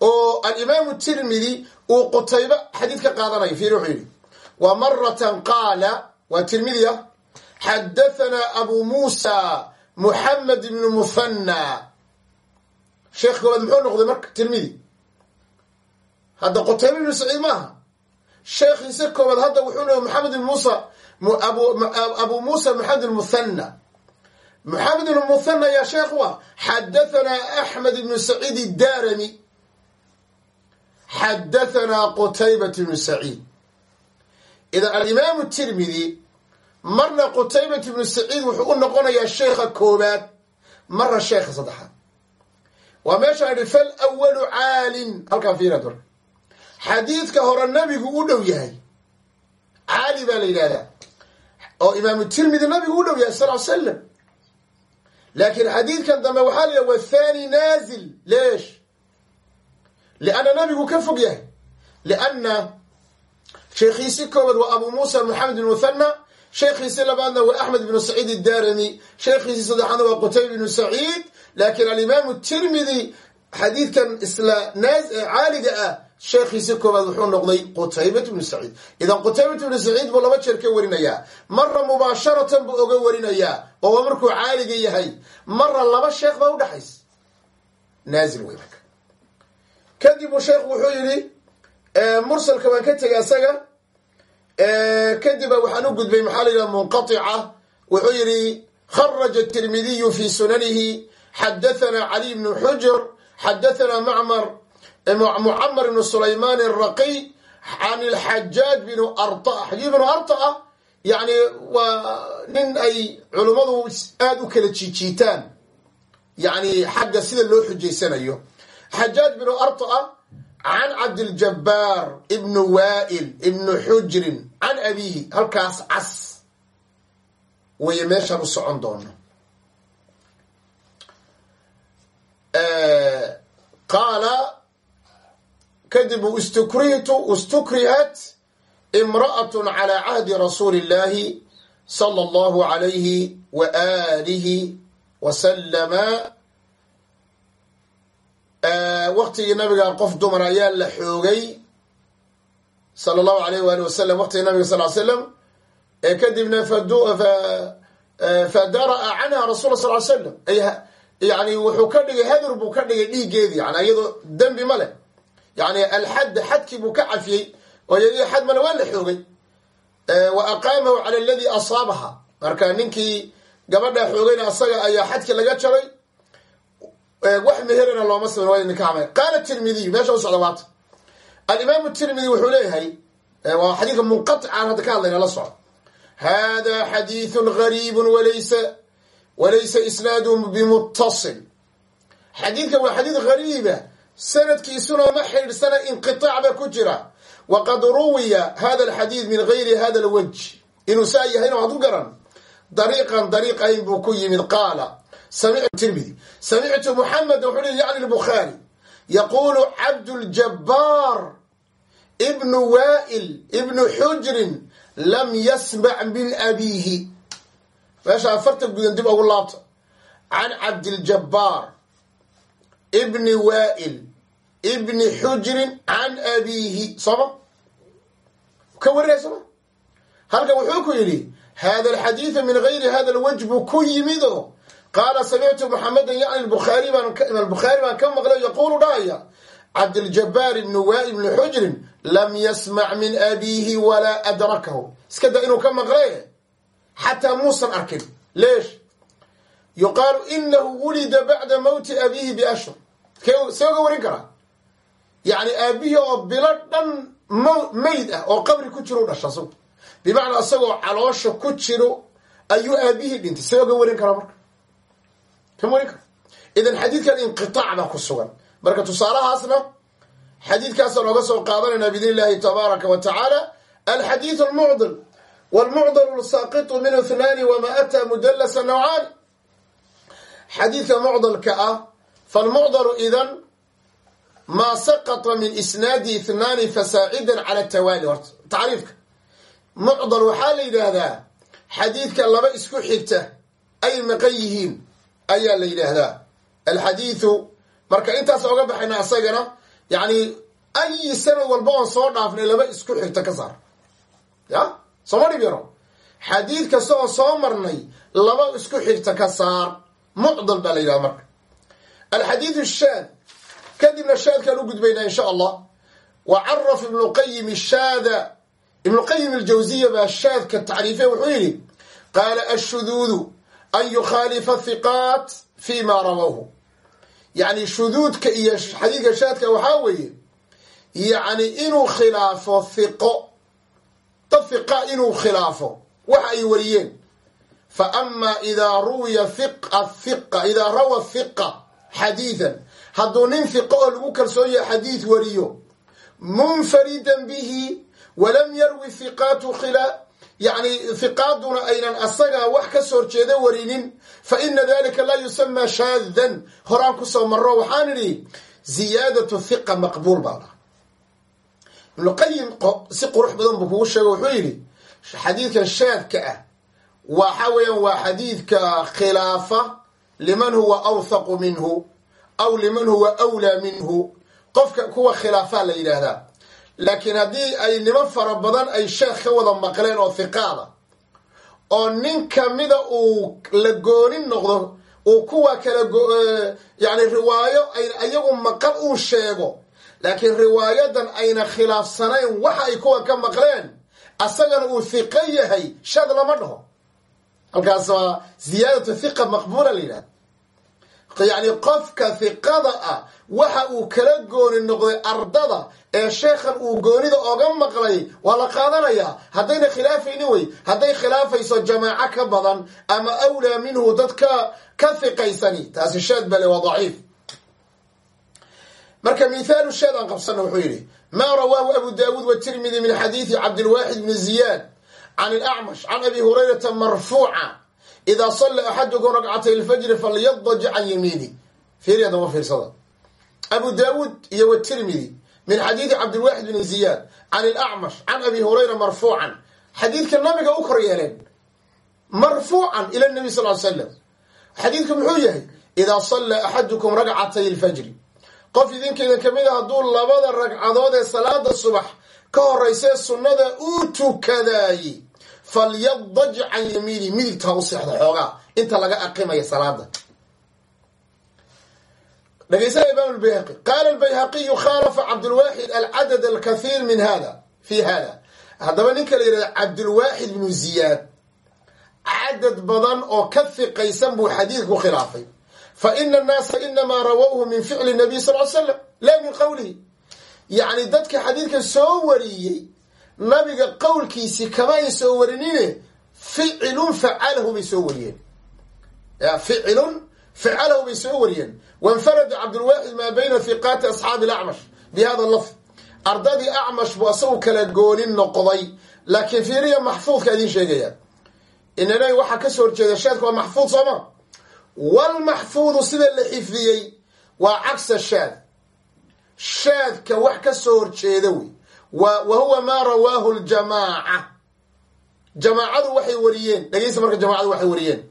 oo alimaamu tirmidi uu qutayba xadiid ka qaadanayo fiiri wuxuu yidhi wa maratan qaala waa tirmidi ah xadahanaa abu muusa muxamed ibnu muhanna sheekh koobaad muxuu noqday marka tirmidi hadda qutayba ibnu saciid maaha. Sheekhiise koobaad hadda wuxuu noqday maxamed ibn muusa abu muusa maxamed ibn muhanna maxamed ibn muhanna yaa sheekh u ah xadahanaa axmed ibnu saciid idarami xadahanaa qutaybat ibnu saciid. Idan alimaamu tirmidi marna qutaybat ibnu saciid wuxuu u noqonayaa sheekha koobaad marna sheekha saddexaad. Waa meeshaan idhi fal awalu caalin. Halkaan fiiraad marka xadiidka hore nabigu u dhow yahay. Caali baa la yidhahdaa oo imaamu tirmidi nabigu u dhow yahay sal l slam laakiin xadiidkan dambe waxaa la yidhaha wathani naazil. Leesh. Lianna nabigu ka fog yahay. Lianna sheekhiisi koobaad waa abu muusa maxamed bin muhanna sheekhiisi labaadna waa axmed ibnu saciid idarami sheekhiisi saddexaadna waa qutayba ibnu saciid laakiin alimaamu tirmidi xadiidkan isla caaliga ah sheekhiisi koobaad wuxuu noqday qutaybat ibnu saciid idan qutaybat ibnu saciid buu laba jeer ka warinayaa. Marra mubaasharatan buu oga warinayaa oo markuu caaliga yahay. Marra laba sheekh baa udhaxaysa naazil wey marka. Kadib uu sheekhu wuxuu yidhi mursalka waan ka tegay asaga kadiba waxaan u gudbay maxaa la yidhaha munqatica. Wuxuu yidhi kharaja tirmidiyu fi sunanihi xadathana caliy bnu xujr xadathana macmar mucamar bnu sulayman araqiy can ilxajaaj arta xajaaj binu arta yani waa nin ay culummadu aada u kala jiijiitaan. Yani xagga sida loo xujaysanayo. Xajaaj binu arta can cabdiljabaar ibnu waa'il ibnu xujrin can abiihi halkaas cas weye meeshaan u socon doono. Qaala kadib istukritu istukrihat imra'atu calaa cahdi rasuuli اllahi sala allahu alayhi wa alihi wasalama waktigii nabiga qof dumar ayaa la xoogay sala allahu alayh waali wasalam waqtigii nabiga sal l slam kadibna fadara'a canha rasul sal slam yani wuxuu ka dhigay hadur buu ka dhigay dhiiggeedii yani iyadoo dembi ma leh. Yani alxad xadkii buu ka cafiyey oo iyadii xad male waa la xoogay. Wa aqaamahu cala aladii asaabaha. Marka ninkii gabadha xoogayna asaga ayaa xadkii laga jaray. Wax meherana looma samin waa ninka amay qaala tirmidiy meesha u socda waata alimaamu tirmidi wuxuu leeyahay waa xadiidka munqaticaan hadda ka hadlayna la socdo. Hada xadiiثu gariibu walaysa walaysa isnaadu bimuttasil. Xadiidkan waa xadiid gariiba sanadkiisuna ma xidhiidsana inqiطaac ba ku jira. Waqad ruwiya hada alxadiid min gayri hada alwaj inuu saa yahayna waad u garan. Dariiqan dariiq ayn buu ku yimid qaala. Tirmidi samictu muxamed wuxuu leey yacni lbukhaari yaquulu cabduljabaar ibnu waa'il ibnu xujrin lam yasmac min abiihi. Meesha afarta gudan dib ugu laabta. Can cabdiljabaar ibni waa'il ibni xujrin can abiihi. Sooma? Ka warinay sooma? Halkan wuxuu ku yidhi hada alxadiidu min gayri hada alwaj buu ku yimido. Qaala samictu muxamedan yacni bukhaari baan bukhaari baan ka maqlay yaquulu dhahaya cabdiljabaar ibnu waa'il ibni xujrin lam yasmac min abiihi walaa adrakahu. Iska da inuu ka maqle? Xataa muusan arkin. Leesh. Yuqaalu inahu wulida bacda mowti abiihi biashhur see uga warin karaa? Yacni aabihii oo bilo dhan mayd ah oo qabri ku jiro u dhasha sug bimacnaa isagoo caloosha ku jiro ayuu aabihii dhintay. See uga warin karaa marka? Kama warin kara idan xadiidkan inqiaac baa ku sugan marka tusaalahaasna xadiidkaasaan ooga soo qaadanayna biidn illahi tabaaraka wa tacaala alxadiidu almucdil wlmucdal saaqitu minhu ithnaani wama ataa mudalasa nawcaani xadiidka mucdalka ah falmucdalu idan maa saqata min isnaadi ithnaani fasaacidan cala tawaali. Horta tacriifka. Mucdal waxaa la yidhaahdaa xadiidka laba isku xigta ay maqan yihiin ayaa la yidhaahdaa. Alxadiidu marka intaas oga baxayna asagana yani ayi sanad walba oon soo dhaafnay laba isku xigta ka saar. Ya? Sooma dhib yaro? Xadiid kasta oo soo marnay laba isku xigta ka saar mucdal baa la yidhaha marka. Alxadiidu shaad kadibna shaadkaan u gudbaynaa insha allah. Wa caraf ibnu qayim shaada. Ibnu qayim aljawsiya baa shaadka tacriife wuxuu yidhi qaala ashuduudu an yukhaalifa hiqaat fi ma rawaahu yacni shuduudka iyo xadiidka shaadka waxaa weeye yacni inuu khilaafo hiqo dad hiqa inuu khilaafo waxa ay wariyeen. Fa ama idaa ruwiya hiqa idaa rawa hiqa xadiidan. Hadduu nin hiqo oo lagu kalsoon yahay xadiid wariyo munfaridan bihi walam yarwi hiqaatu khilaa yacni hiqaaduna aynan asaga wax ka soo horjeeda warinin fa ina dalika laa yusamaa shaadan horaan ku soo maro waxaan idhi ziyaadatu hiqa maqbuul baa dhaha ibnuqayim si qurux badan buu kugu sheego wuxuu yidhi xadiidkan shaadka ah waxa weeyaan waa xadiidka khilaafa liman huwa awthaqu minhu aw liman huwa awlaa minhu. Qofka kuwa khilaafaa la yidhaahdaa laakiin haddii ay niman fara badan ay sheekh ka wada maqleen oo hiqaada oo nin kamida uu la goonin noqdo uu kuwa kala yani riwaayo ay ayagu maqal uu sheego laakiin riwaayadan ayna khilaafsanayn waxa ay kuwan ka maqleen asagana uu hiqo yahay shad lama dhaho. Halkaas waa ziyaadatu hiqa maqbuula la yidhahda yacni qofka hiqada ah waxa uu kala gooni noqday ardada ee sheekhan uu goonida oga maqlay waa la qaadanayaa haddayna khilaafaynin wey hadday khilaafayso jamaaco ka badan ama awlaa minhu dad ka ka hiqaysani taasi shaad bale waa daciif. Marka mithaalu shaad aan qabsana wuxuu yidhi maa rawaahu abu daawuud watirmidi min xadiidi cabdilwaaxid bni ziyaad can ilacmash can abi hurayrata marfuuca idaa salla axadukum ragcatay lfajri falyadaji can yamiini. Fiiriya daba fiirsada abu daawuud iyo watirmidi min xadiidi cabdilwaaxid bni ziyaad can ilacmash can abi hurayra marfuucan. Xadiidka nabiga u kor yeeleen marfuucan ila nabi sal l slam xadiidku muxuu yahay idaa salla axadukum ragcatay lfajri qof idinkeeda ka mid a hadduu labada ragcadood ee salaada subax ka horeysee sunnada uu tukadaayey falyadaj can yamiini midigta u seexda xoogaa inta laga aqimaya salaada dhegeysana imaam lbayhaqi qaala lbayhaqiyu khaalafa cabdulwaaxid alcadad alkathiir min hada fi hada haddaba ninka la yihahda cabdulwaaxid bnu ziyaad cadad badan oo ka hiqaysan buu xadiidku khilaafay. Fa ina annaasa inamaa rawawhu min ficli nabiy sal l slam laa min qowlihi yacni dadka xadiidka soo wariyey nabiga qowlkiisii kama ay soo warinine ficilun facalahu bay soo wariyeen. Ficilun facalahu bay soo wariyeen wainfarada cabdulwaaxid maa bayna hiqaati asxaabi alacmash bi hada lafd ardadii acmash buu asagu kala goonin noqday laakiin fiiriya maxfuudka idiin sheegaya inana waxaa ka soo horjeeda shaadka waa maxfuud sooma walmaxfuudu sida la xifdiyey waa cagsa shaad shaadka wax ka soo horjeeda wey wa huwa maa rawaahu ljamaaca jamaacadu waxay wariyeen dhegeysa marka jamacadu waxay wariyeen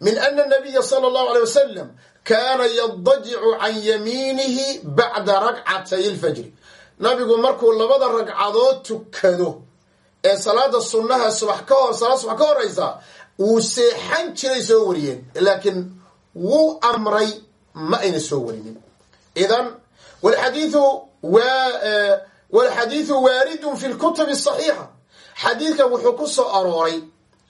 min ana nabiya sala allahu alay wasalam kaana yadajicu can yamiinihi bacda ragcatay lfajri nabigu markuu labada ragcadood tukado ee salaada sunnaha subax ka hor salaad subax ka horeysa wuu seexan jiray soo wariyeen laakiin wuu amray ma ayna soo warinin. Idan walxadiidu walxadiidu waaridun fi lkutubi saxiixa. Xadiidkan wuxuu ku soo arooray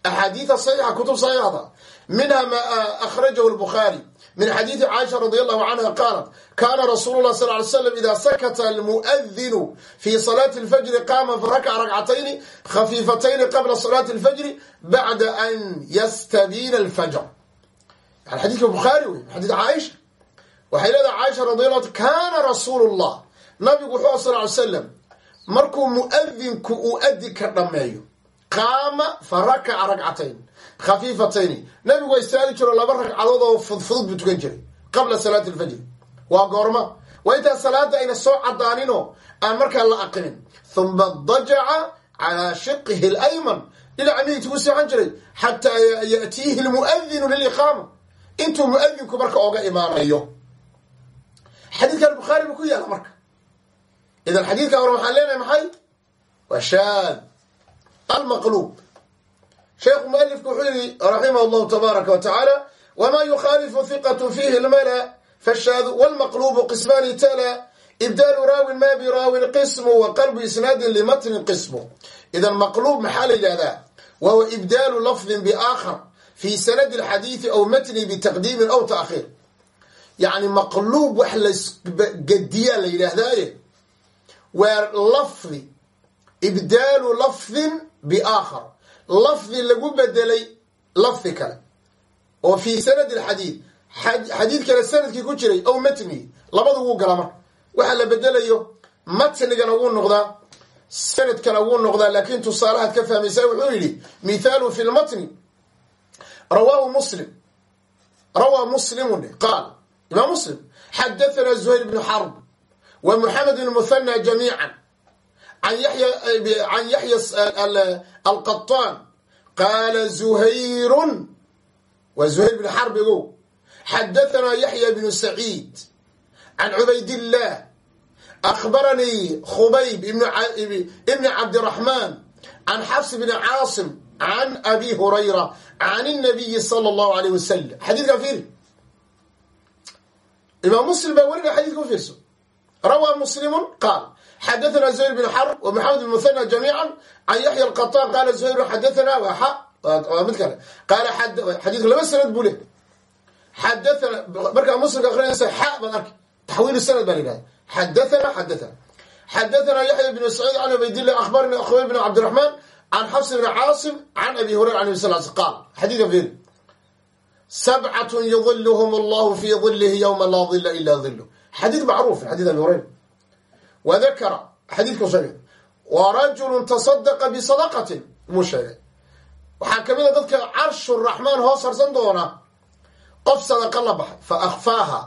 axaadiida saxiixa kutub saxiixda minha ma akhrajahu lbukhaari min xadiidi caaisha radi allahu canha qaalat kana rasuulu lah sal ly slam ida sakata almuadinu fi salaati lfajri qaama farakaca ragcatayni khafiifatayni qabla salaati lfajri bacda an yastabiina alfajr yani xadidka bukhaari wey xadiid caaisha waxay leedahay caaisha radi allahu kana rasuulu llah nabigu wuxuu sal ly slam markuu muadinku uu adinka dhammeeyo qaama farakaca ragcatayn khafiifatayni nabigu waa istaagi jiro laba ragcadood oo fudfudud buu tukan jiray qabla salaati alfajri waa goorma. Waa intaan salaada ayna soo cadaaninoo aan markaa la aqimin huma dajaca calaa shiqihi alayman. Dhinaca midigtu u seexan jiray xataa ya'tiihi lmuadinu liliqaama. Intuu muadinku marka oga imaanayo. Xadiidkan bukhaari buu ku yaalla marka. Idan xadiidka hore waxaan leenahay maxay waa shaad. Almaqluub sheekhu mualifku wuxuu yihi raximah llahu tabaaraka wa tacaala wma yukhaalifu hiqatu fiihi lmala fashaadu wlmaqlubu qismaani tala ibdaalu raawin ma biraawin qismu wa qalbu isnaadin limatnin qismu. Idan maqluub maxaa la yidhahdaa wahuwa ibdaalu lafdin biaakhar fi sanadi lxadiidi aw matni bitaqdiimin aw taakhiir yacni maqluub wax lasgediyaa la yidhaahdaaye waa lafdi ibdaalu lafdin biaakhar lafdi lagu bedelay lafdi kale. Oo fii sanadi lxadiid xadiid kale sannadkii ku jiray aw matnigi labadu wuu galaa marka waxa la bedelayo matnigana wuu noqdaa sanadkana wuu noqdaa laakin tusaalahaad ka fahmaysaa wuxuu yidhi mithaalu fi lmatni rawaahu muslim. Rawaa muslimu qaal imaam muslim xadathana zuhayr bnu xarb wa muxamed bn muthana jamiica an can yaxya alqaطaan qaala zuhayrun waa zuhayr bn xarbigo xadathana yaxya bnu saciid can cubaydillah akbaranii khubayb ibni cabdiraxmaan can xafs bni caasim can abi hurayra can الnabiyi salى اllahu alayh wasalam xadiidkan fiiri imaam muslim baa weriga xadidka u fiirso rawaa muslimu qaal xadathana zuhayr bn xarb wa maxamed bn muthana jamiica can yaxya alqaطaan qaala zuhayru xadathana waa waa mid kale qaala xadiidku laba sanad buu leh xadathana markaa muslimka akrinaysa xa baad arki taxwiil sanad baa la yidhahda xadathana xadathana xadathana yaxya bn saciid can ubaydillah akhbarani khubayr bn cabdiraxmaan can xafs bn caasim can abi hurayra an sl qaal xadiidka fiiri sabcatun yudilhm allahu fi dilihi ywma laa dila ila dilu xadiid macruuf xadiid abi hurayra wadakara xadiidku sheegay wa rajulu tasadaqa bisadaqatin muu sheegay. Waxaa ka mid a dadka carshu raxmaan hoos harsan doona. Qof sadaqa la baxay fa akhfaaha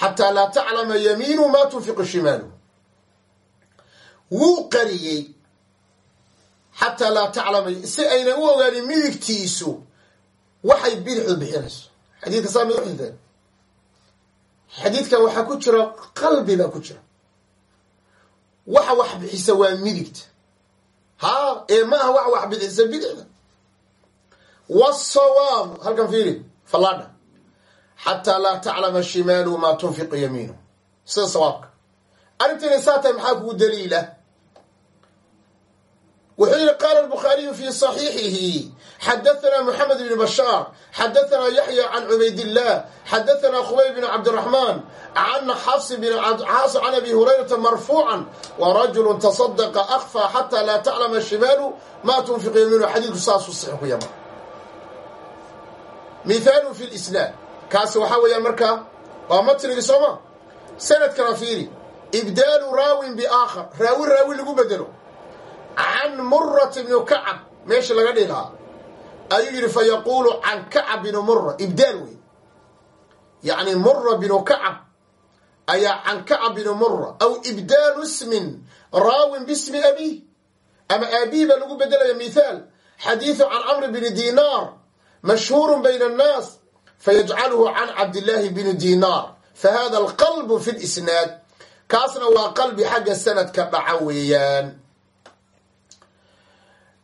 xataa laa taclama yamiinu ma tunfiqu shimaalu. Wuu qariyey xataa laa taclama si ayna u ogaanin midigtiisu waxay bidixdu bixinayso. Xadiidka saa mid waxaa ku jira qalbi baa ku jira waxa wax bixisa waa midigta. Ha ee maaha waxa wax bixisa bidixda. Wsawaabu halkan fiiri fallaadha. Xataa laa taclama shimaalu maa tunfiqu yamiinu sida sawaabka. Arrintayna saa tahay maxaa kugu daliila wuxuu yihi qaala albukhaariyu fii saxiixihi xadaanaa moxamed bni bashaar xadaanaa yaxya can cubaydillaah xadaanaa khubayb bn cabdiraxmaan can xafs bn caas can abi hurayrata marfuucan wa rajulu tasadaqa akfaa xataa laa taclama shimaalu maa tunfiq yamiinu xadiidku saasuu six ku yama mihaalu fi lisnaad kaas waxaa weeyaan markaa waa matnigi sooma? Sanadkana fiiri. Ibdaalu raawin biaakhar raawi raawi lagu bedelo can murat bni kacab meesha laga dhihi lahaa ayuu yidhi fa yaquulu can kacab bini mura ibdaal wey yacni mura binu kacab ayaa can kacab bini mura aw ibdaalu ismin raawin bismi abiih ama aabihi baa lagu bedelaya mithaal xadiidu can camr bni dinaar mashhuuru bayna annaas fayajcaluhu can cabdillaahi bni dinaar. Fahada alqalbu fi lisnaad kaasna waa qalbi xagga sanadka dhaca weeyaan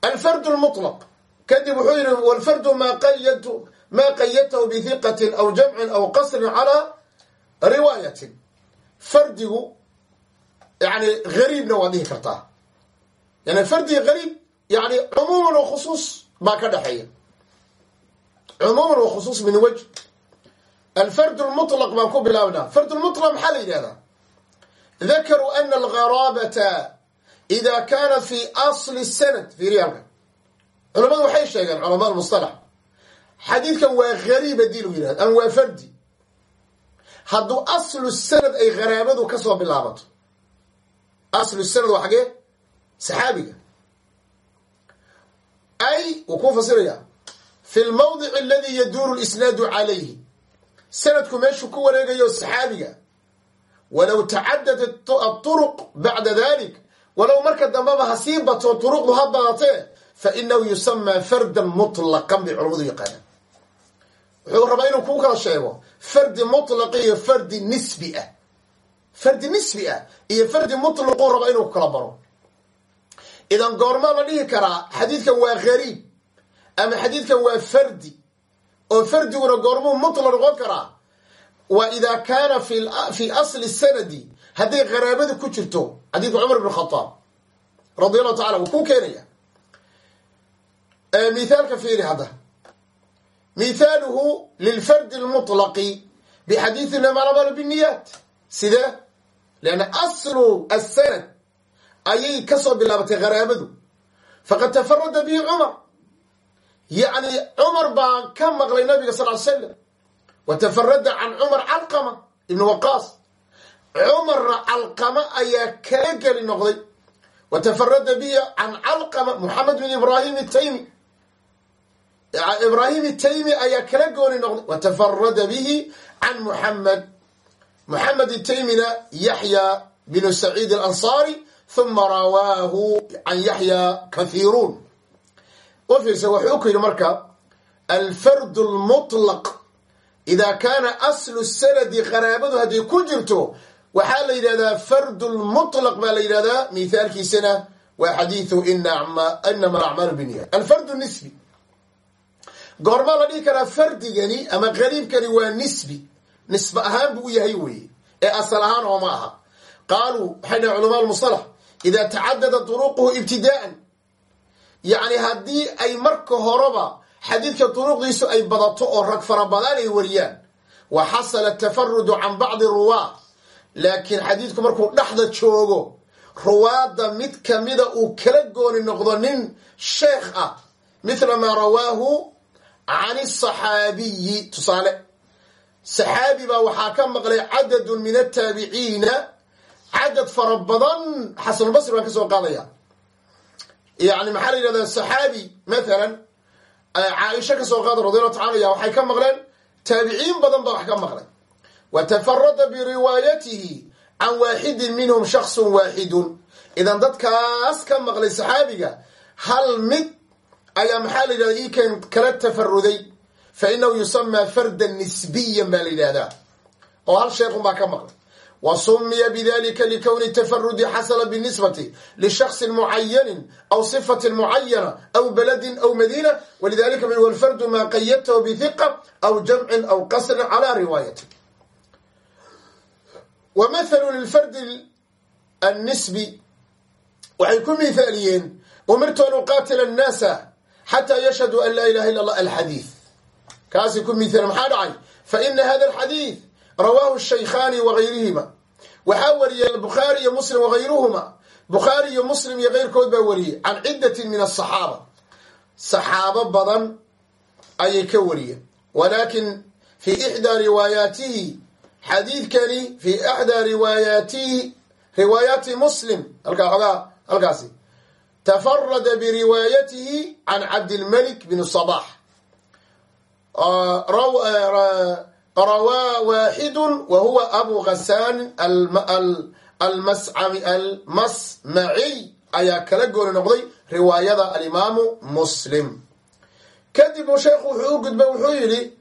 alfardu lmutlaq kadib wuxuu yihi walfardu maa qayadtahu bihiqatin aw jamcin aw qasrin calaa riwaayatin fardigu yani gariibna waad dhihi kartaa yani fardiga gariib yani cumuuman wa khusuus baa ka dhexeeya cumuuman wa khusuus min wajh alfardu lmutlaq baan ku bilaabnaa fardu lmutlaq maxaa la yidhahdaa dakaruu ana algaraabata ida kaanat fi asli sanad fiiriyaalka culamadu waxay sheegeen culamaa musalax xadiidkan waa gariib haddii lagu yihahdo ama waa fardi hadduu aslu sanad ay qaraabadu ka soo bilaabato aslu sanad waa xagee saxaabiga ay wuu kuu fasirayaa fi lmawdic aladi yaduuru lisnaadu calayhi sanadku meeshuu ku wareegayo saxaabiga walow tacadadat aطuruq bacda dalik walow marka dambeba ha sii bato turuqdu ha badatee fa inahu yusamaa fardan mutlaqan bay culamadu yaqaanaan. Wuxuu rabaa inuu kuu kala sheego fardi mutlaqi iyo fardi nisbi ah. Fardi nisbi ah iyo fardi mutlaquu rabaa inuu kala baro. Idan goormaa la dhihi karaa xadiidkan waa gariib ama xadiidkan waa fardi oo fardiguna goormuu mutla noqon karaa. Waa idaa kaana fi asli sanadi hadday qaraabada ku jirto xadiidka cumar bn khadaab radi allahu tacala wuu kuu keenaya mithaalka fiiri hadda mithaaluhu lilfardi lmuطlaqi bxadiidi inama alamalu bniyaat sidee lanna aslu asanad ayay ka soo bilaabatay qaraabadu. Faqad tafarada bihi cumar. Yacni cumar baa ka maqlay nabiga sal l slam wa tafarada can cumar calqama ibn waqaas cumarna calqama ayaa kala geli noqday. Wa tafarada bihi can calqama moxamed bin ibrahim taymi. Ibrahim taymi ayaa kala gooni noqday. Wa tafarada bihi can muxamed moxamed taymina yaxya binu saciid alansaari huma rawaahu can yaxya kathiiruun u fiirsa wuxuu ku yidhi marka alfardu lmutlaq idaa kaana aslu sanadi qaraabadu hadday ku jirto waxaa la yidhahdaa fardu lmutlaq baa la yidhahdaa mithaalkiisana waa xadiidu inama alacmaalu biniyat alfardu nisbi. Goormaa la dhihi karaa fardigani ama qariibkani waa nisbi. Nisbe ahaan buu u yahay weeye. Ee asal ahaan oo ma aha. Qaaluu waxay dhahen culamaa lmusalax idaa tacadada duruquhu ibtidaa'an yacni haddii ay marka horeba xadiidka duruqdiisu ay badato oo rag fara badan ay wariyaan wa xasala tafarudu can bacdi ruwaa laakiin xadiidku markuu dhexda joogo ruwaadda mid kamida uu kala gooni noqdo nin sheekh ah mithla maa rawaahu can asaxaabiyi tusaale saxaabi baa waxaa ka maqlay cadadun min ataabiciina cadad fara badan xasanulbasri baan ka soo qaadaya. Yani maxaa la yidhahdaa saxaabi mathalan caaisha ka soo qaada radiallahu taala anha waxay ka maqleen taabiciin badan baa wax ka maqlay wa tafarada biriwaayatihi can waaxidin minhum shaksun waaxidun idan dadkaas ka maqlay saxaabiga hal mid ayaa maxaa la yidhahda ikan kala tafaruday fa inahu yusamaa fardan nisbiyan baa la yidhahdaa oo hal sheekun baa ka maqlay wa sumiya bidalika likowni tafarudi xasala binisbati lishaksin mucayanin aw sifatin mucayana aw baladin aw madina walidalika walfardu maa qayadtahu bihiqa aw jamcin aw qasrin cala riwaayati wa mathalu lilfardi annisbi waxay ku mithaaliyeen umirtu an uqaatila annaasa xataa yashhadu an laa ilaha illa allah alxadiid kaasi ku mihaal maxaa dhacay? Fa ina hada alxadiid rawaahu shaykhaani wagayrihima waxaa wariyey bukhaari iyo muslim wagayruhuma bukhaari iyo muslim iyo keyrkood baa wariyey can ciddatin min asaxaaba saxaabo badan ayay ka wariyeen. Walaakin fi ixdaa riwaayaatihi xadiidkani fi ixdaa riwaayaatihi riwaayaati muslim halkaa xogaa halkaasi. Tafarada biriwaayatihi can cabdilmalik bn sabax. Rawaa waaxidu wa huwa abu ghasaan almasmaciy ayaa kala gooni noqday riwaayada alimaamu muslim. Kadib uu sheekhu wuxuu u gudbay wuxuu yidhi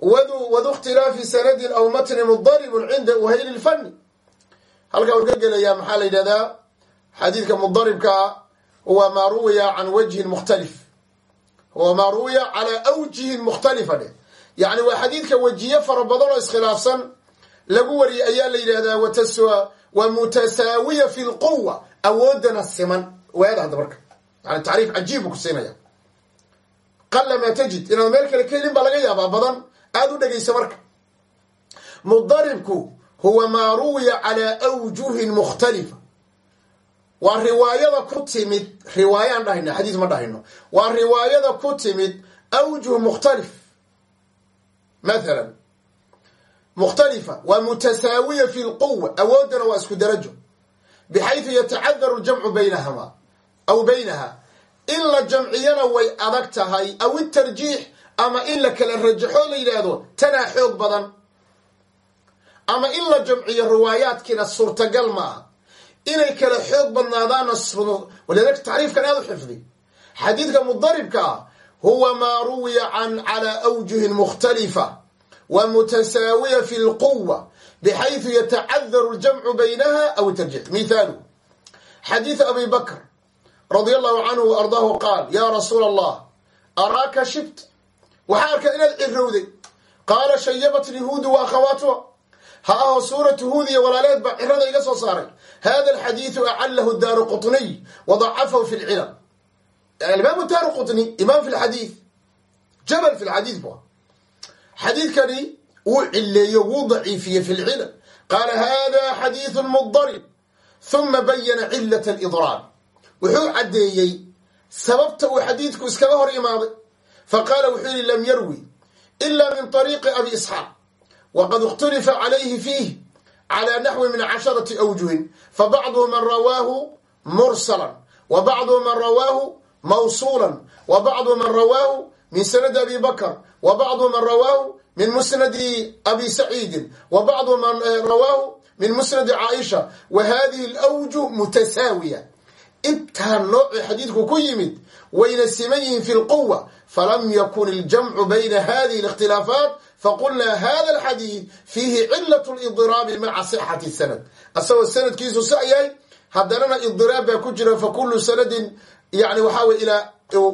wadu ikhtilaafi sanadin aw matnin mudaribun cinda uhayli lfani halkaa uu ka gelayaa maxaa la yidhahdaa? Xadiidka mudaribkaa huwa maa ruwiya can wajhin mukhtalif. Huwa maa ruwiya calaa awjihin mukhtalifa dheh yacni waa xadiidka wejiye fara badan oo iskhilaafsan lagu wariyay ayaa la yidhahdaa wa mutasaawiya fi lquwa awoodana siman. Waada hadda marka. Yani tacriif cajiib ku siinaya qala maa tajid. Inaad meel kale ka baa laga yaabaa badan aada u dhegaysa marka. Mudaribku huwa maa ruwiya calaa awjuhin mukhtalifa. Waa riwaayada ku timid riwaayaan dhahayna xadiis ma dhahayno. Waa riwaayada ku timid awjuh mukhtalif. Mathalan mukhtalifa waa mutasaawiya fi lquwa awoodana waa isku darajo. Bixaydu yatacadaru ljamcu baynahama aw baynaha. In la jamciyana way adag tahay aw itarjiix ama in la kala rajaxo la yidhaahdo tanaa xoog badan ama in la jamciyo riwaayaadkiina suurtagal maaha inay kala xoog badnaadaana walidalika tacriifkan aada u xifdi xadiidka mudaribka ah huwa maa ruwiya can calaa awjuhin mukhtalifa wa mutasaawiya fi lquwa bxayثu yatacadaru اljamcu baynaha aw tarjix mithaalu xadiiث abi bakr radi allahu canhu وardaahu qaal ya rasuula allah araaka shibt Waxaa arkaa inaad cirowday qaala shayabatni huudu wa akhawaatuha ha aho suuratu huud iyo walaaleed baa cirada iga soo saaray. Hada alxadiidu acalahu daaru quطniy wadacafahu fi lcilal imaamu daaru quطni imaam fi lxadiid jabal fi lxadiid bu xadiidkani wuu cileeyo wuu daciifiyey fi lcilal qaala hada xadiidu mudarib huma bayana cilat alidraab wuxuu caddeeyey sababta uu xadiidku iskaga hor imaaday faqaala wuxuu yihi lam yarwi ila min ariiqi abi isxaaq waqad ikhtalifa calayhi fiih calaa naxwi min casharati awjuhin fabacduhu man rawaahu mursalan wa bacduhu man rawaahu mawsuulan wa bacduhu man rawaahu min sanadi abi bakr wa bacduhu man rawaahu min musnadi abi saciidin wa bacduhu man rawaahu min musnadi caaisha wa hadihi alawju mutasaawiya intaa noocii xadiidku ku yimid wayna siman yihiin fi lquwa falam yakun iljamcu bayna hadihi اlاkhtilaafaat faqulnaa hada alxadiid fiihi cilat lidiraabi maca sixati sanad asagoo sanadkiisu sa yahay haddanana idiraab baa ku jira fakulu sanadin yani waxaa wey ilaa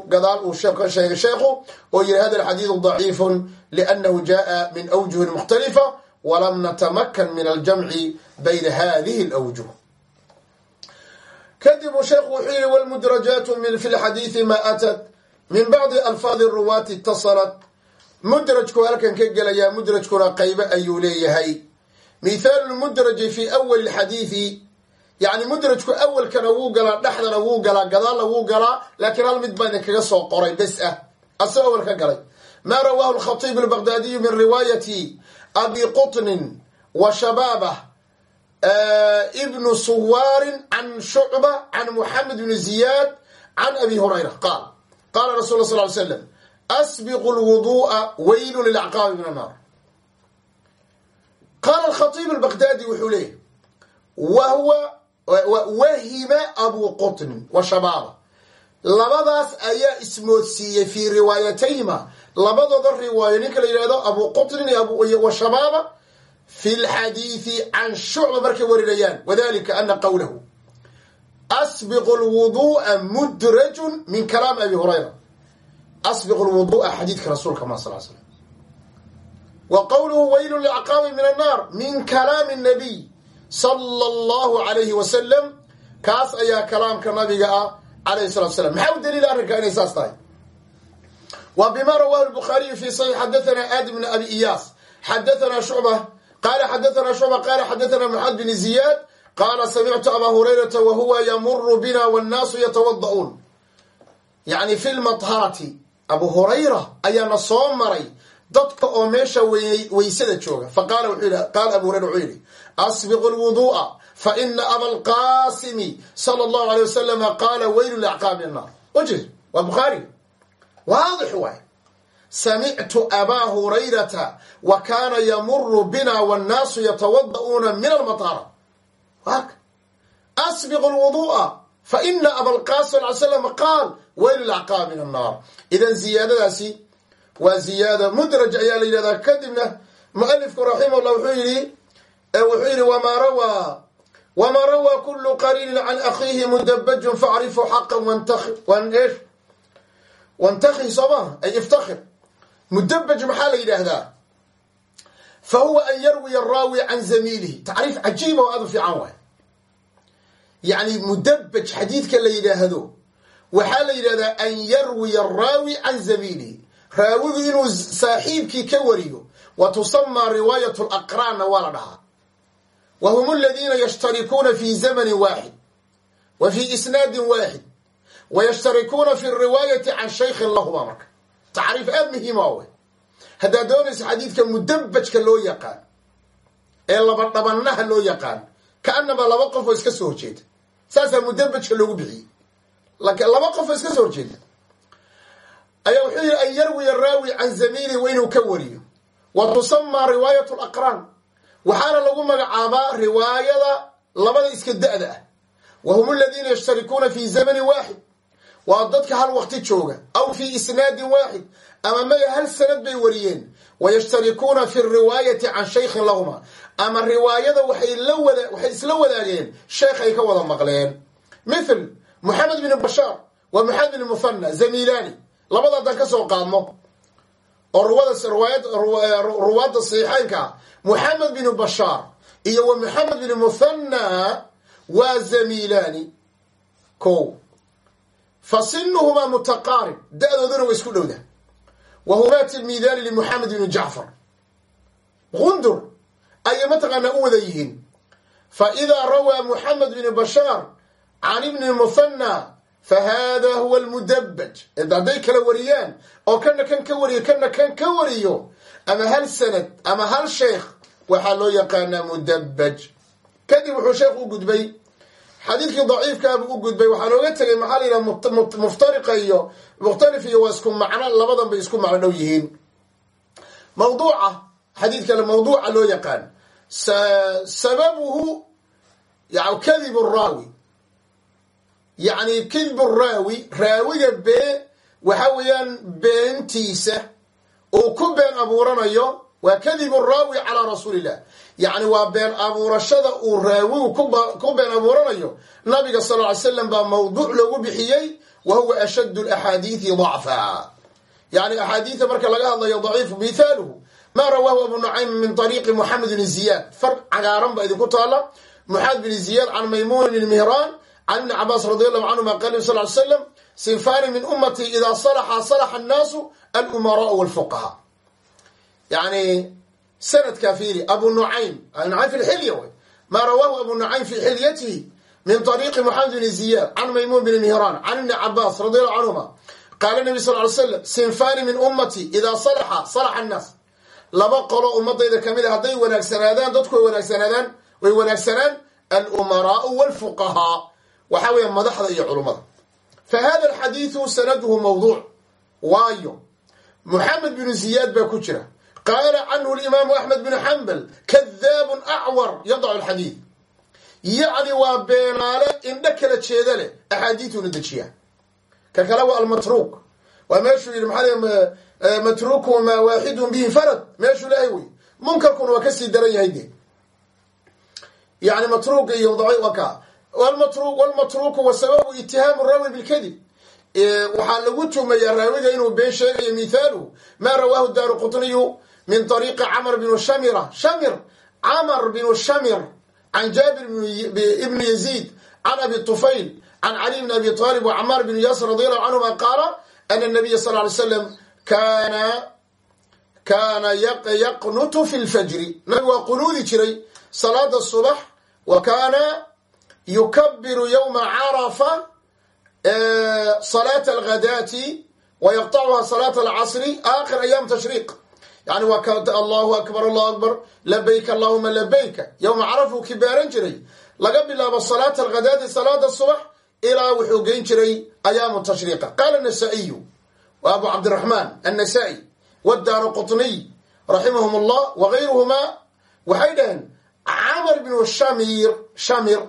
gadaal uu sheek ka sheegay sheekhu oo yihi hada alxadiidu daciifu liannahu jaءa min awjuhin mukhtalifa walam natamakan min aljamci bayna hadihi اlawjuh kadib uu sheekhu wuxuu yihi wlmudrajaat fi lxadiidi ma atat min bacdi alfaadi ruwaati itasalat mudrajku halkan ka gelayaa mudrajkuna qaybo ayuu leeyahay. Mithaalu lmudraji fi awali xadiidi yani mudrajku awalkana wuu galaa dhexdana wuu galaa gadaalna wuu galaa laakiin hal mid baa idinkaga soo qoray bes ah. Asoo awal ka galay. Maa rawaahu lkhatiib albaqdaadiyu min riwaayati abi qutnin wa shabaabah ibnu suwaarin can shucba can muxamed bni ziyaad can abi hurayra qaal qaala rasul sal ly slam asbiqu lwudu'a weylu lilacqaabi min annaar qaala alkhatiib albaqdaadi wuxuu leeyahy wa huwa wahima abu qutnin wa shabaaba labadaas ayaa ismoodsiiyey fii riwaayatayhima labadooda riwaayo ninka la yidhahdo abu qutnin wa shabaaba fi lxadiidi can shucba markay warinayaan wadalika ana qowlahu asbiqu lwudu'a mudrajun min kalaami abi hurayra asbiqu lwudu'a xadiidka rasuulka ma sal slam wa qowluhu weylu liacqaabi min annaar min kalaami nabiy sala allahu alayhi wasalam kaas ayaa kalaamka nabiga ah alayhi salatu slam maxaa u daliila arrinka inay saas tahay wa bima rawahu lbukhaariyu fi saxiix xadathana aadi bn abi iyaas xadathana shucba xadathana shucba qala xadathana maxamed bn ziyaad qaala samictu aba hurayrata wa huwa yamuru bina wannaasu yatawada'uun yani fi lmadharati abu hurayra ayaana soo maray dadka oo meesha weysada jooga. faqaala abu hurayra wuxuu yidhi asbiqu lwudu'a fa ina abalqaasimi sala allahu alay wasalama qaala weylu liacqaabi annaar wajir waa bukhaari waadix waay samictu abaa hurayrata wa kaana yamuru bina wannaasu yatawada'uuna min almatara waak asbiqu lwudu'a fa ina abalqaasim al slam qaal weylu lacqaabi min annaar idan ziyaadadaasi waa ziyaada mudraj ayaa la yidhahdaa kadibna mualifku raximahullah wuxuu yihi wuxuu yihi wamaa rawaa wamaa rawaa kulu qariinin can akhiihi mudabajun facrifu xaqan wantakhi soo maha ay iftakhir mudabaj maxaa la yidhaahdaa fa huwa an yarwiya araawi can zamiilihi. Tacriif cajiiba oo aad u fiican waay. Yani mudabaj xadiidka la yidhaahdo waxaa la yidhahdaa an yarwiya araawi can zamiilihi. Raawigu inuu saaxiibkii ka wariyo wa tusamaa riwaayat laqraanna waa la dhahaa. Wa hum aladiina yashtarikuuna fi zamani waaxid wa fi isnaadin waaxid wa yashtarikuuna fi riwaayati can shaykhin lahuma marka tacriif aada muhiima wey haddaad doonayso xadiidka mudabajka loo yaqaan ee laba dhabanaha loo yaqaan kaanaba laba qof oo iska soo horjeeda saasaa mudabajka loogu bixiyey laba qof oo iska soo horjeeda ayaa wuxuu yihi an yarwiya raawi can zamiilihi wa inuu ka wariyo wa tusamaa riwaayat laqraan waxaana lagu magacaabaa riwaayada labada iska da-da ah wa hum aladiina yashtarikuuna fi zamani waaxid waa dadka hal waqti jooga aw fi isnaadin waaxid ama maya hal sanad bay wariyeen wa yashtarikuuna fi riwaayati can shaykhin lahuma ama riwaayada waxay isla wadaageen sheekh ay ka wada maqleen. Mithl moxamed bn bashaar wa moxamed bn muhana zamiilani labada haddaan ka soo qaadno. Oo ruwaadda saxiixeynka muxamed binu bashaar iyo wa moxamed binu muhanna waa zamiilaani. Ko fa sinuhumaa mutaqaarib da-dooduna waa isku dhowda wa humaa tilmiidaani limuxamed binu jacfar gundur ayay mataqaanaa u wada yihiin. Fa idaa rawaa muxamed binu bashaar can ibni muhanna fa hada huwa almudabaj hadday kala wariyaan oo kana kan ka wariyo kana kan ka wariyo ama hal sanad ama hal sheekh waxaa loo yaqaanaa mudabaj kadib wuxuu sheekh u gudbay xadiidkii daciifkaabuu u gudbay. Waxaa looga tegay maxaa la yidhaha muftariqa iyo mukhtalif iyo waa isku macno labadan bay isku macno dhow yihiin. Mawduuca xadiidkale mawduuca loo yaqaan sababuhu yani kadib raawi. Yacni kidbu raawi raawiga bee waxa weeyaan beentiisa uu ku been abuuranayo waa kadibu raawi calaa rasuulillah yacni waa been abuurashada uu raawigu ku been abuuranayo. Nabiga sal ly slam baa mawduuc loogu bixiyey wa huwa ashaddu alaxaadiidi dacfa yani axaadiida marka laga hadlayo daciifu mithaaluhu ma rawaahu abu nucaym min ariiqi moxamed bni ziyaad far cagaaran baa idinku taala. Moxamed bni ziyaad can maymuun bni mihraan can ibni cabaas radi allahu canhuma qal nabi sal ly slam sinfaani min ummati idaa salaxa salaxa annaasu alumaraau walfuqaha. Yani sanadkaa fiiri abu nucaym abu nucaym fi lxilya wy ma rawaahu abu nucaym fi xilyatihi min ariiqi moxamed bni ziyaad can maymuun bni mihraan can ibni cabaas radi allahu canhuma qaala nabi sal ly slam sinfaani min ummati idaa salaxa salaxa annaas laba qolo ummadayda ka mid a hadday wanaagsanaadaan dadku way wanaagsanaadaan way wanaagsanaan alumaraau walfuqahaa. Waxaa weeya madaxda iyo culummada fa hada alxadiidu sanaduhu mawduuc waayo. Moxamed binu ziyaad baa ku jira yadacu alxadiid yacni waa beenaale indho kala jeeda leh axaadiiduna dejiyaa ka kale waa almatruuk waa meeshuu yidhi maxaa matruuku maa waaxidun bihi farad meeshuu lehay wey munkarkuna waa ka sii daran yahay de yani matruuka iyo ka wlmatruuku wa sababu itihaamu raawi bilkadib waxaa lagu tumayaa raawiga inuu been sheegayo mithaaluhu ma rawaahu daaru qutniyu min ariiqi camr binu shamira shamir camr binu shamir can jaabir ibni yaziid can abi tufayl can cali bni abi talib wa camaar binu yaasir radi allahu canhuma qaala ana nabiya sal ly slam kaana kaana yaqnutu fi lfajri nabigu waa qunuudi jiray salaada subax wa kaana yukabiru yowma carafa salaata alghadaati wa yaqtacuha salaata alcasri aakhir ayaam tashriiq yani waa ka allahu akbar allahu akbar labayka allahuma labayka yowma carafu ki baaran jiray laga bilaabo salaata alghadaadi salaada subax ilaa wuxuu geyn jiray ayaamu tashriiqa. Qaala nasaa-iyu wa abu cabdiraxmaan annasaa-i wadaaru qutniy raximahum allah wagayruhumaa waxay dhaheen camar bnu shamir shamir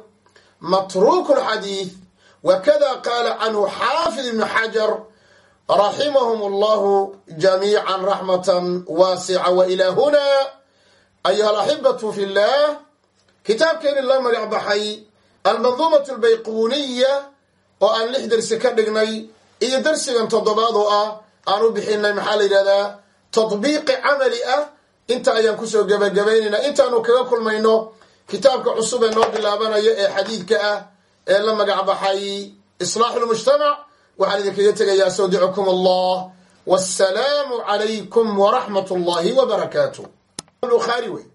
matruuku lxadiid wakada qaala canhu xaafid ibnu xajar raximahum allahu jamiica raxmata waasica wa ilaa hunaa ayuha alaxibatu fi llah kitaabkeeni la magac baxay almanduumat albayquuniya oo aan lix dersi ka dhignay iyo darsigan toddobaad oo ah aan u bixinay maxaa la yidhahdaa tadbiiqi camali ah. Inta ayaan ku soo gebagabaynaynaa intaanu kaga kulmayno kitaabka cusub ee noo bilaabanaya ee xadiidka ah ee la magac baxay islaaxu lmujtamac waxaan idinkaga tegayaa sawdicukum allah. Wassalaamu calaykum waraxmat اllahi wbarakaatu buhaari wey